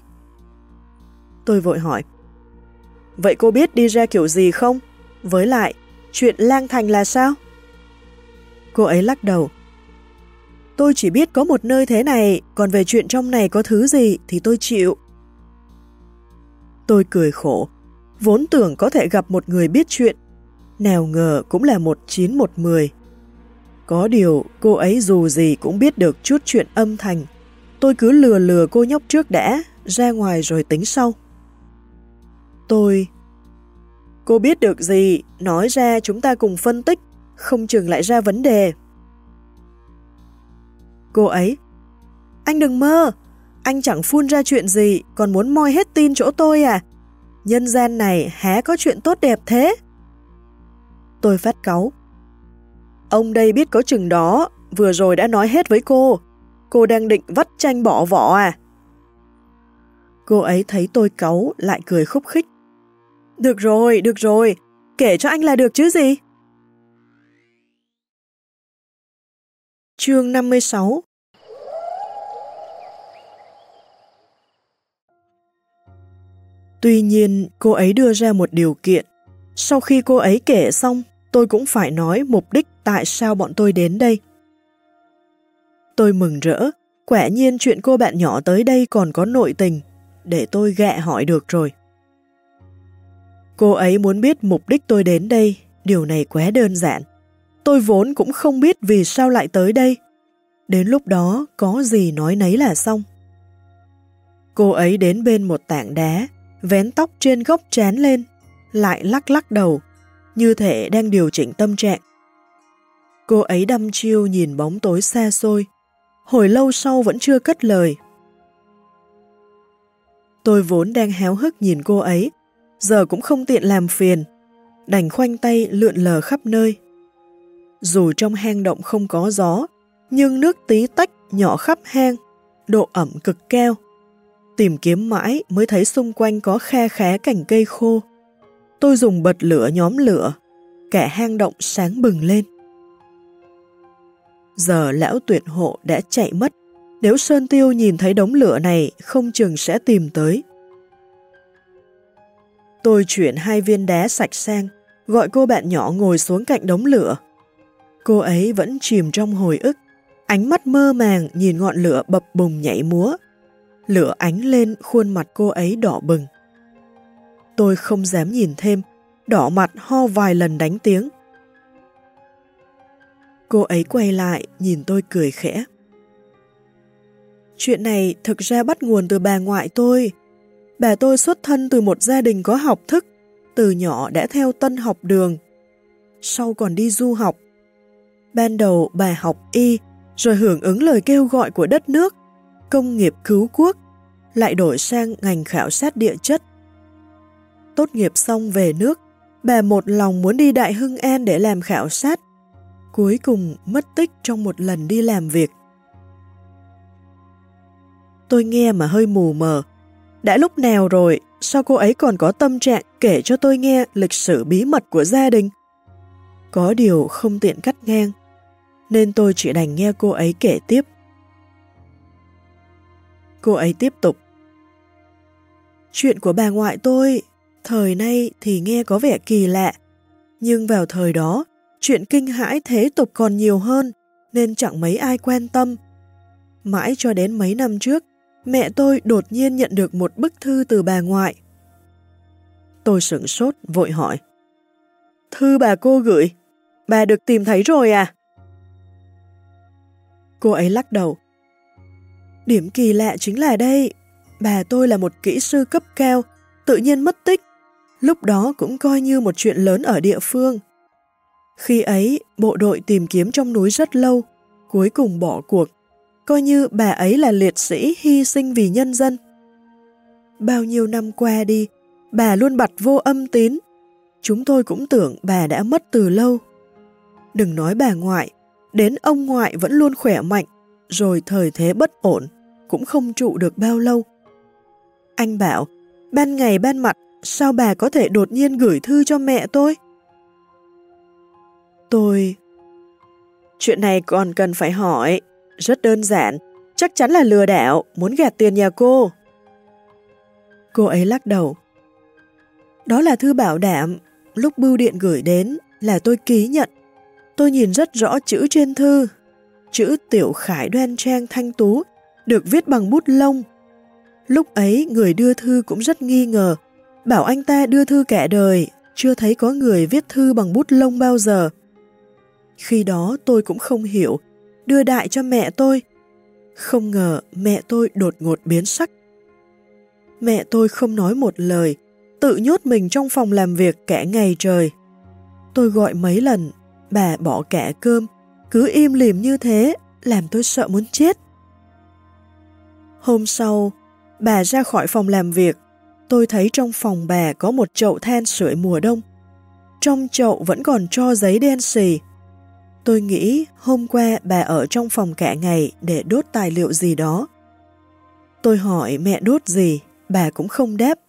Tôi vội hỏi. Vậy cô biết đi ra kiểu gì không? Với lại, chuyện lang thành là sao? Cô ấy lắc đầu. Tôi chỉ biết có một nơi thế này, còn về chuyện trong này có thứ gì thì tôi chịu. Tôi cười khổ, vốn tưởng có thể gặp một người biết chuyện, nào ngờ cũng là một chín một mười. Có điều, cô ấy dù gì cũng biết được chút chuyện âm thành. Tôi cứ lừa lừa cô nhóc trước đã, ra ngoài rồi tính sau. Tôi... Cô biết được gì, nói ra chúng ta cùng phân tích, không chừng lại ra vấn đề. Cô ấy, anh đừng mơ, anh chẳng phun ra chuyện gì, còn muốn moi hết tin chỗ tôi à? Nhân gian này hé có chuyện tốt đẹp thế? Tôi phát cáu. Ông đây biết có chừng đó, vừa rồi đã nói hết với cô. Cô đang định vắt tranh bỏ vỏ à? Cô ấy thấy tôi cáu, lại cười khúc khích. Được rồi, được rồi, kể cho anh là được chứ gì? Chương 56 Tuy nhiên, cô ấy đưa ra một điều kiện. Sau khi cô ấy kể xong, tôi cũng phải nói mục đích tại sao bọn tôi đến đây. Tôi mừng rỡ, quả nhiên chuyện cô bạn nhỏ tới đây còn có nội tình, để tôi gạ hỏi được rồi. Cô ấy muốn biết mục đích tôi đến đây, điều này quá đơn giản. Tôi vốn cũng không biết vì sao lại tới đây. Đến lúc đó có gì nói nấy là xong. Cô ấy đến bên một tảng đá, vén tóc trên gốc chén lên, lại lắc lắc đầu, như thể đang điều chỉnh tâm trạng. Cô ấy đăm chiêu nhìn bóng tối xa xôi, hồi lâu sau vẫn chưa cất lời. Tôi vốn đang héo hức nhìn cô ấy, giờ cũng không tiện làm phiền, đành khoanh tay lượn lờ khắp nơi. Dù trong hang động không có gió, nhưng nước tí tách nhỏ khắp hang, độ ẩm cực cao. Tìm kiếm mãi mới thấy xung quanh có khe khé cành cây khô. Tôi dùng bật lửa nhóm lửa, kẻ hang động sáng bừng lên. Giờ lão tuyệt hộ đã chạy mất, nếu Sơn Tiêu nhìn thấy đống lửa này không chừng sẽ tìm tới. Tôi chuyển hai viên đá sạch sang, gọi cô bạn nhỏ ngồi xuống cạnh đống lửa. Cô ấy vẫn chìm trong hồi ức, ánh mắt mơ màng nhìn ngọn lửa bập bùng nhảy múa. Lửa ánh lên khuôn mặt cô ấy đỏ bừng. Tôi không dám nhìn thêm, đỏ mặt ho vài lần đánh tiếng. Cô ấy quay lại, nhìn tôi cười khẽ. Chuyện này thực ra bắt nguồn từ bà ngoại tôi. Bà tôi xuất thân từ một gia đình có học thức, từ nhỏ đã theo tân học đường. Sau còn đi du học. Ban đầu bà học y, rồi hưởng ứng lời kêu gọi của đất nước, công nghiệp cứu quốc, lại đổi sang ngành khảo sát địa chất. Tốt nghiệp xong về nước, bà một lòng muốn đi Đại Hưng An để làm khảo sát, cuối cùng mất tích trong một lần đi làm việc. Tôi nghe mà hơi mù mờ. Đã lúc nào rồi, sao cô ấy còn có tâm trạng kể cho tôi nghe lịch sử bí mật của gia đình? Có điều không tiện cắt ngang, nên tôi chỉ đành nghe cô ấy kể tiếp. Cô ấy tiếp tục. Chuyện của bà ngoại tôi, thời nay thì nghe có vẻ kỳ lạ, nhưng vào thời đó, chuyện kinh hãi thế tục còn nhiều hơn, nên chẳng mấy ai quan tâm. Mãi cho đến mấy năm trước, mẹ tôi đột nhiên nhận được một bức thư từ bà ngoại. Tôi sửng sốt, vội hỏi. Thư bà cô gửi, bà được tìm thấy rồi à? Cô ấy lắc đầu. Điểm kỳ lạ chính là đây, bà tôi là một kỹ sư cấp cao, tự nhiên mất tích. Lúc đó cũng coi như một chuyện lớn ở địa phương. Khi ấy, bộ đội tìm kiếm trong núi rất lâu, cuối cùng bỏ cuộc, coi như bà ấy là liệt sĩ hy sinh vì nhân dân. Bao nhiêu năm qua đi, bà luôn bật vô âm tín, chúng tôi cũng tưởng bà đã mất từ lâu. Đừng nói bà ngoại, đến ông ngoại vẫn luôn khỏe mạnh, rồi thời thế bất ổn, cũng không trụ được bao lâu. Anh bảo, ban ngày ban mặt, sao bà có thể đột nhiên gửi thư cho mẹ tôi? Tôi... Chuyện này còn cần phải hỏi, rất đơn giản, chắc chắn là lừa đảo, muốn gạt tiền nhà cô. Cô ấy lắc đầu. Đó là thư bảo đảm, lúc bưu điện gửi đến là tôi ký nhận. Tôi nhìn rất rõ chữ trên thư. Chữ tiểu khải đoan trang thanh tú, được viết bằng bút lông. Lúc ấy người đưa thư cũng rất nghi ngờ, bảo anh ta đưa thư cả đời, chưa thấy có người viết thư bằng bút lông bao giờ. Khi đó tôi cũng không hiểu, đưa đại cho mẹ tôi. Không ngờ mẹ tôi đột ngột biến sắc. Mẹ tôi không nói một lời, tự nhốt mình trong phòng làm việc cả ngày trời. Tôi gọi mấy lần, bà bỏ cả cơm, cứ im lìm như thế, làm tôi sợ muốn chết. Hôm sau, bà ra khỏi phòng làm việc, tôi thấy trong phòng bà có một chậu than sưởi mùa đông. Trong chậu vẫn còn cho giấy đen xì. Tôi nghĩ hôm qua bà ở trong phòng cả ngày để đốt tài liệu gì đó. Tôi hỏi mẹ đốt gì, bà cũng không đáp.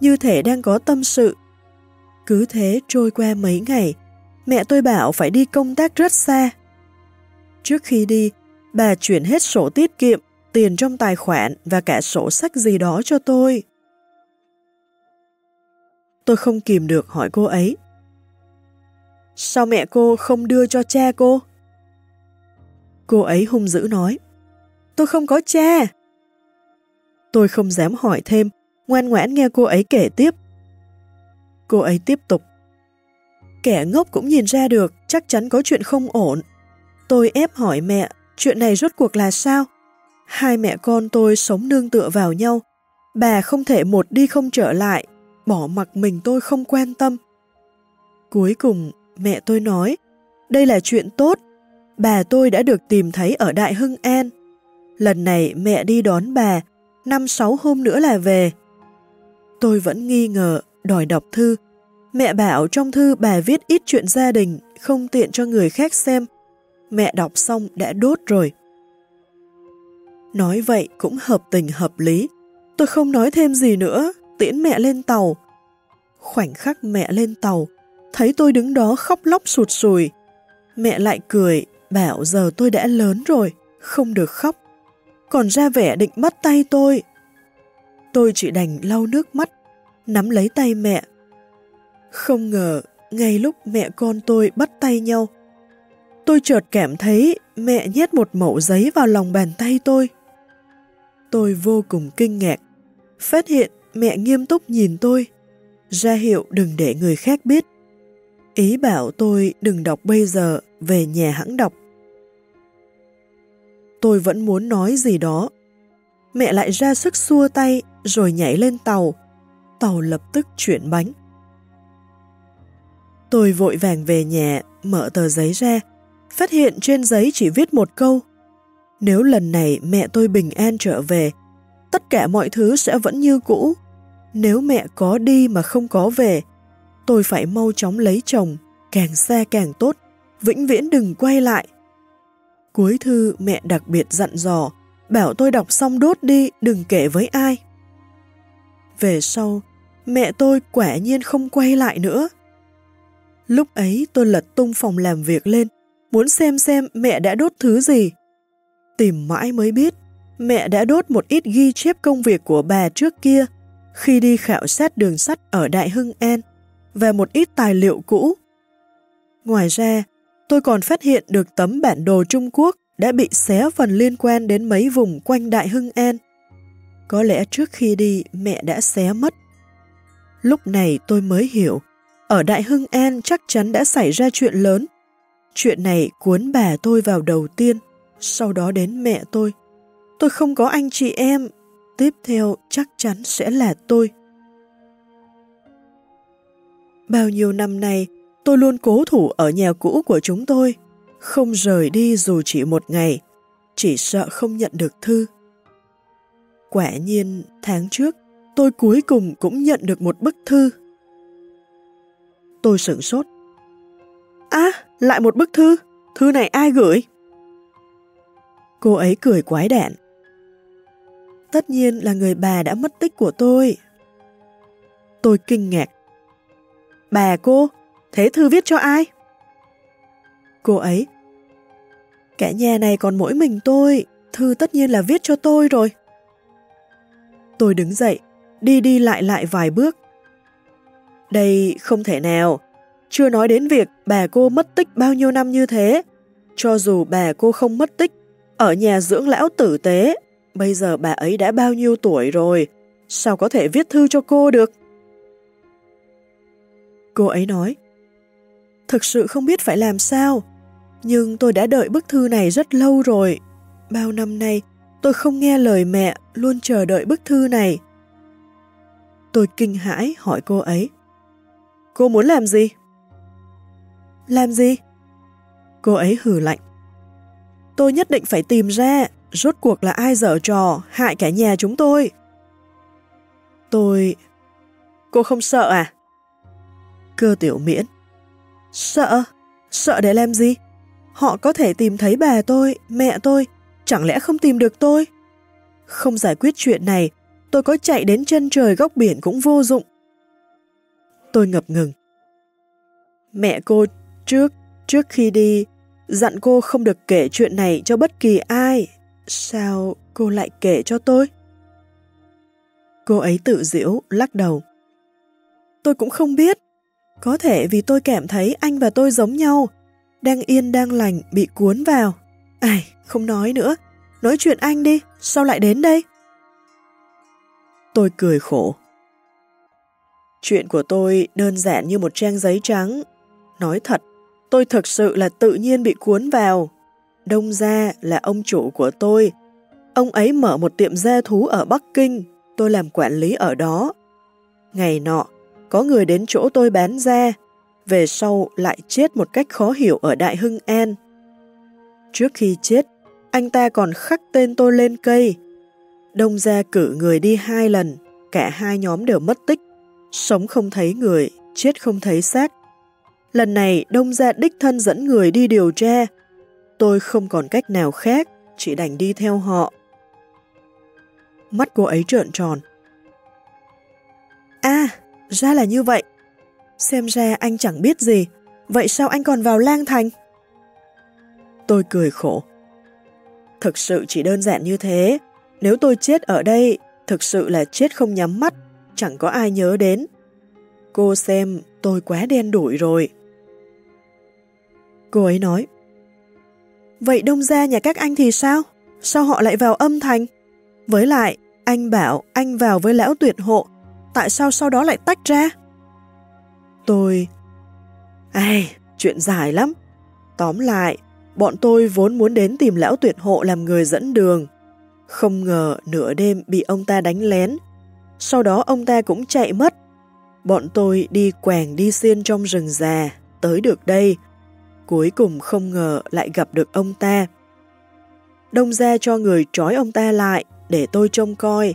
Như thể đang có tâm sự. Cứ thế trôi qua mấy ngày, mẹ tôi bảo phải đi công tác rất xa. Trước khi đi, bà chuyển hết sổ tiết kiệm, tiền trong tài khoản và cả sổ sách gì đó cho tôi. Tôi không kìm được hỏi cô ấy. Sao mẹ cô không đưa cho cha cô? Cô ấy hung dữ nói. Tôi không có cha. Tôi không dám hỏi thêm, ngoan ngoãn nghe cô ấy kể tiếp. Cô ấy tiếp tục. Kẻ ngốc cũng nhìn ra được chắc chắn có chuyện không ổn. Tôi ép hỏi mẹ, chuyện này rốt cuộc là sao? Hai mẹ con tôi sống nương tựa vào nhau. Bà không thể một đi không trở lại, bỏ mặc mình tôi không quan tâm. Cuối cùng, mẹ tôi nói, đây là chuyện tốt. Bà tôi đã được tìm thấy ở Đại Hưng An. Lần này mẹ đi đón bà, năm sáu hôm nữa là về. Tôi vẫn nghi ngờ, đòi đọc thư. Mẹ bảo trong thư bà viết ít chuyện gia đình, không tiện cho người khác xem. Mẹ đọc xong đã đốt rồi. Nói vậy cũng hợp tình hợp lý. Tôi không nói thêm gì nữa, tiễn mẹ lên tàu. Khoảnh khắc mẹ lên tàu, thấy tôi đứng đó khóc lóc sụt sùi. Mẹ lại cười, bảo giờ tôi đã lớn rồi, không được khóc. Còn ra vẻ định bắt tay tôi. Tôi chỉ đành lau nước mắt, nắm lấy tay mẹ. Không ngờ, ngay lúc mẹ con tôi bắt tay nhau, tôi chợt cảm thấy mẹ nhét một mẩu giấy vào lòng bàn tay tôi. Tôi vô cùng kinh ngạc, phát hiện mẹ nghiêm túc nhìn tôi, ra hiệu đừng để người khác biết. Ý bảo tôi đừng đọc bây giờ, về nhà hãng đọc. Tôi vẫn muốn nói gì đó. Mẹ lại ra sức xua tay rồi nhảy lên tàu. Tàu lập tức chuyển bánh. Tôi vội vàng về nhà, mở tờ giấy ra, phát hiện trên giấy chỉ viết một câu. Nếu lần này mẹ tôi bình an trở về, tất cả mọi thứ sẽ vẫn như cũ. Nếu mẹ có đi mà không có về, tôi phải mau chóng lấy chồng, càng xa càng tốt, vĩnh viễn đừng quay lại. Cuối thư mẹ đặc biệt dặn dò, bảo tôi đọc xong đốt đi, đừng kể với ai. Về sau, mẹ tôi quả nhiên không quay lại nữa. Lúc ấy tôi lật tung phòng làm việc lên, muốn xem xem mẹ đã đốt thứ gì. Tìm mãi mới biết, mẹ đã đốt một ít ghi chép công việc của bà trước kia khi đi khảo sát đường sắt ở Đại Hưng An và một ít tài liệu cũ. Ngoài ra, tôi còn phát hiện được tấm bản đồ Trung Quốc đã bị xé phần liên quan đến mấy vùng quanh Đại Hưng An. Có lẽ trước khi đi mẹ đã xé mất. Lúc này tôi mới hiểu, ở Đại Hưng An chắc chắn đã xảy ra chuyện lớn. Chuyện này cuốn bà tôi vào đầu tiên, sau đó đến mẹ tôi. Tôi không có anh chị em, tiếp theo chắc chắn sẽ là tôi. Bao nhiêu năm nay, tôi luôn cố thủ ở nhà cũ của chúng tôi, không rời đi dù chỉ một ngày, chỉ sợ không nhận được thư. Quả nhiên, tháng trước, tôi cuối cùng cũng nhận được một bức thư. Tôi sửng sốt. À, lại một bức thư. Thư này ai gửi? Cô ấy cười quái đản. Tất nhiên là người bà đã mất tích của tôi. Tôi kinh ngạc. Bà cô, thế thư viết cho ai? Cô ấy. Cả nhà này còn mỗi mình tôi, thư tất nhiên là viết cho tôi rồi. Tôi đứng dậy, đi đi lại lại vài bước. Đây không thể nào, chưa nói đến việc bà cô mất tích bao nhiêu năm như thế. Cho dù bà cô không mất tích, ở nhà dưỡng lão tử tế, bây giờ bà ấy đã bao nhiêu tuổi rồi, sao có thể viết thư cho cô được? Cô ấy nói, Thực sự không biết phải làm sao, nhưng tôi đã đợi bức thư này rất lâu rồi. Bao năm nay, tôi không nghe lời mẹ, luôn chờ đợi bức thư này. Tôi kinh hãi hỏi cô ấy. Cô muốn làm gì? Làm gì? Cô ấy hử lạnh. Tôi nhất định phải tìm ra rốt cuộc là ai dở trò hại cả nhà chúng tôi. Tôi... Cô không sợ à? Cơ tiểu miễn. Sợ? Sợ để làm gì? Họ có thể tìm thấy bà tôi, mẹ tôi, chẳng lẽ không tìm được tôi? Không giải quyết chuyện này, tôi có chạy đến chân trời góc biển cũng vô dụng. Tôi ngập ngừng. Mẹ cô trước, trước khi đi, dặn cô không được kể chuyện này cho bất kỳ ai. Sao cô lại kể cho tôi? Cô ấy tự diễu, lắc đầu. Tôi cũng không biết. Có thể vì tôi cảm thấy anh và tôi giống nhau, đang yên đang lành bị cuốn vào. Ai, không nói nữa, nói chuyện anh đi, sao lại đến đây? Tôi cười khổ. Chuyện của tôi đơn giản như một trang giấy trắng. Nói thật, tôi thực sự là tự nhiên bị cuốn vào. Đông Gia là ông chủ của tôi. Ông ấy mở một tiệm gia thú ở Bắc Kinh, tôi làm quản lý ở đó. Ngày nọ, có người đến chỗ tôi bán da về sau lại chết một cách khó hiểu ở Đại Hưng An. Trước khi chết, anh ta còn khắc tên tôi lên cây. Đông gia cử người đi hai lần, cả hai nhóm đều mất tích, sống không thấy người, chết không thấy xác. Lần này Đông gia đích thân dẫn người đi điều tra. Tôi không còn cách nào khác, chỉ đành đi theo họ. Mắt cô ấy trợn tròn. À, ra là như vậy. Xem ra anh chẳng biết gì, vậy sao anh còn vào lang thành? Tôi cười khổ. Thực sự chỉ đơn giản như thế, nếu tôi chết ở đây, thực sự là chết không nhắm mắt, chẳng có ai nhớ đến. Cô xem, tôi quá đen đủi rồi. Cô ấy nói, Vậy đông gia nhà các anh thì sao? Sao họ lại vào âm thành? Với lại, anh bảo anh vào với lão tuyệt hộ, tại sao sau đó lại tách ra? Tôi... Ai, chuyện dài lắm. Tóm lại, bọn tôi vốn muốn đến tìm lão tuyệt hộ làm người dẫn đường. Không ngờ nửa đêm bị ông ta đánh lén. Sau đó ông ta cũng chạy mất. Bọn tôi đi quàng đi xiên trong rừng già, tới được đây. Cuối cùng không ngờ lại gặp được ông ta. Đông ra cho người trói ông ta lại để tôi trông coi.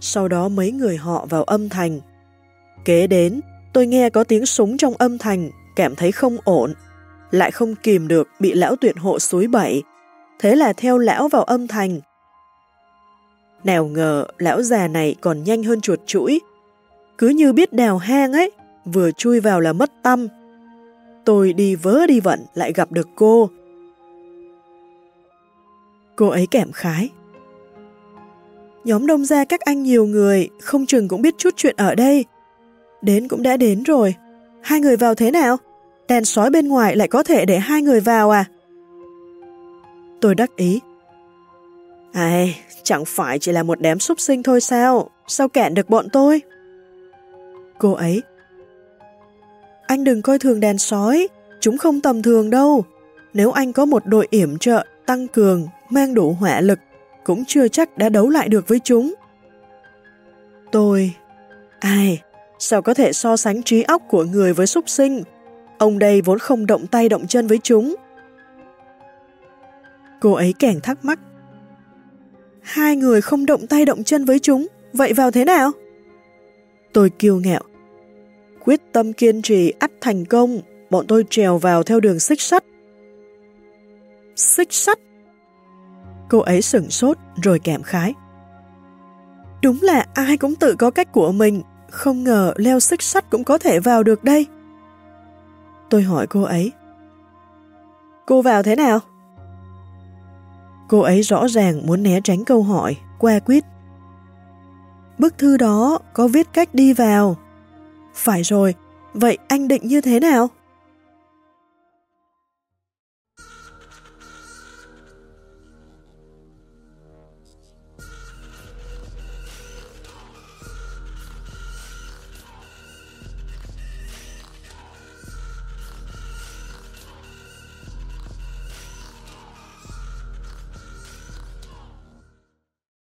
Sau đó mấy người họ vào âm thành. Kế đến, tôi nghe có tiếng súng trong âm thành, cảm thấy không ổn. Lại không kìm được bị lão tuyệt hộ suối bậy. Thế là theo lão vào âm thành. Nào ngờ lão già này còn nhanh hơn chuột chuỗi. Cứ như biết đào hang ấy, vừa chui vào là mất tâm. Tôi đi vớ đi vận lại gặp được cô. Cô ấy kẻm khái. Nhóm đông ra các anh nhiều người, không chừng cũng biết chút chuyện ở đây. Đến cũng đã đến rồi. Hai người vào thế nào? Đèn sói bên ngoài lại có thể để hai người vào à? Tôi đắc ý. Ai, chẳng phải chỉ là một đám súc sinh thôi sao? Sao kẹn được bọn tôi? Cô ấy. Anh đừng coi thường đèn sói, chúng không tầm thường đâu. Nếu anh có một đội yểm trợ, tăng cường, mang đủ hỏa lực, cũng chưa chắc đã đấu lại được với chúng. Tôi... Ai, sao có thể so sánh trí óc của người với súc sinh? Ông đây vốn không động tay động chân với chúng. Cô ấy càng thắc mắc. Hai người không động tay động chân với chúng, vậy vào thế nào? Tôi kiêu ngạo quyết tâm kiên trì ắt thành công, bọn tôi trèo vào theo đường xích sắt. Xích sắt? Cô ấy sửng sốt rồi kẹm khái. Đúng là ai cũng tự có cách của mình, không ngờ leo xích sắt cũng có thể vào được đây. Tôi hỏi cô ấy. Cô vào thế nào? Cô ấy rõ ràng muốn né tránh câu hỏi, qua quyết. Bức thư đó có viết cách đi vào. Phải rồi, vậy anh định như thế nào?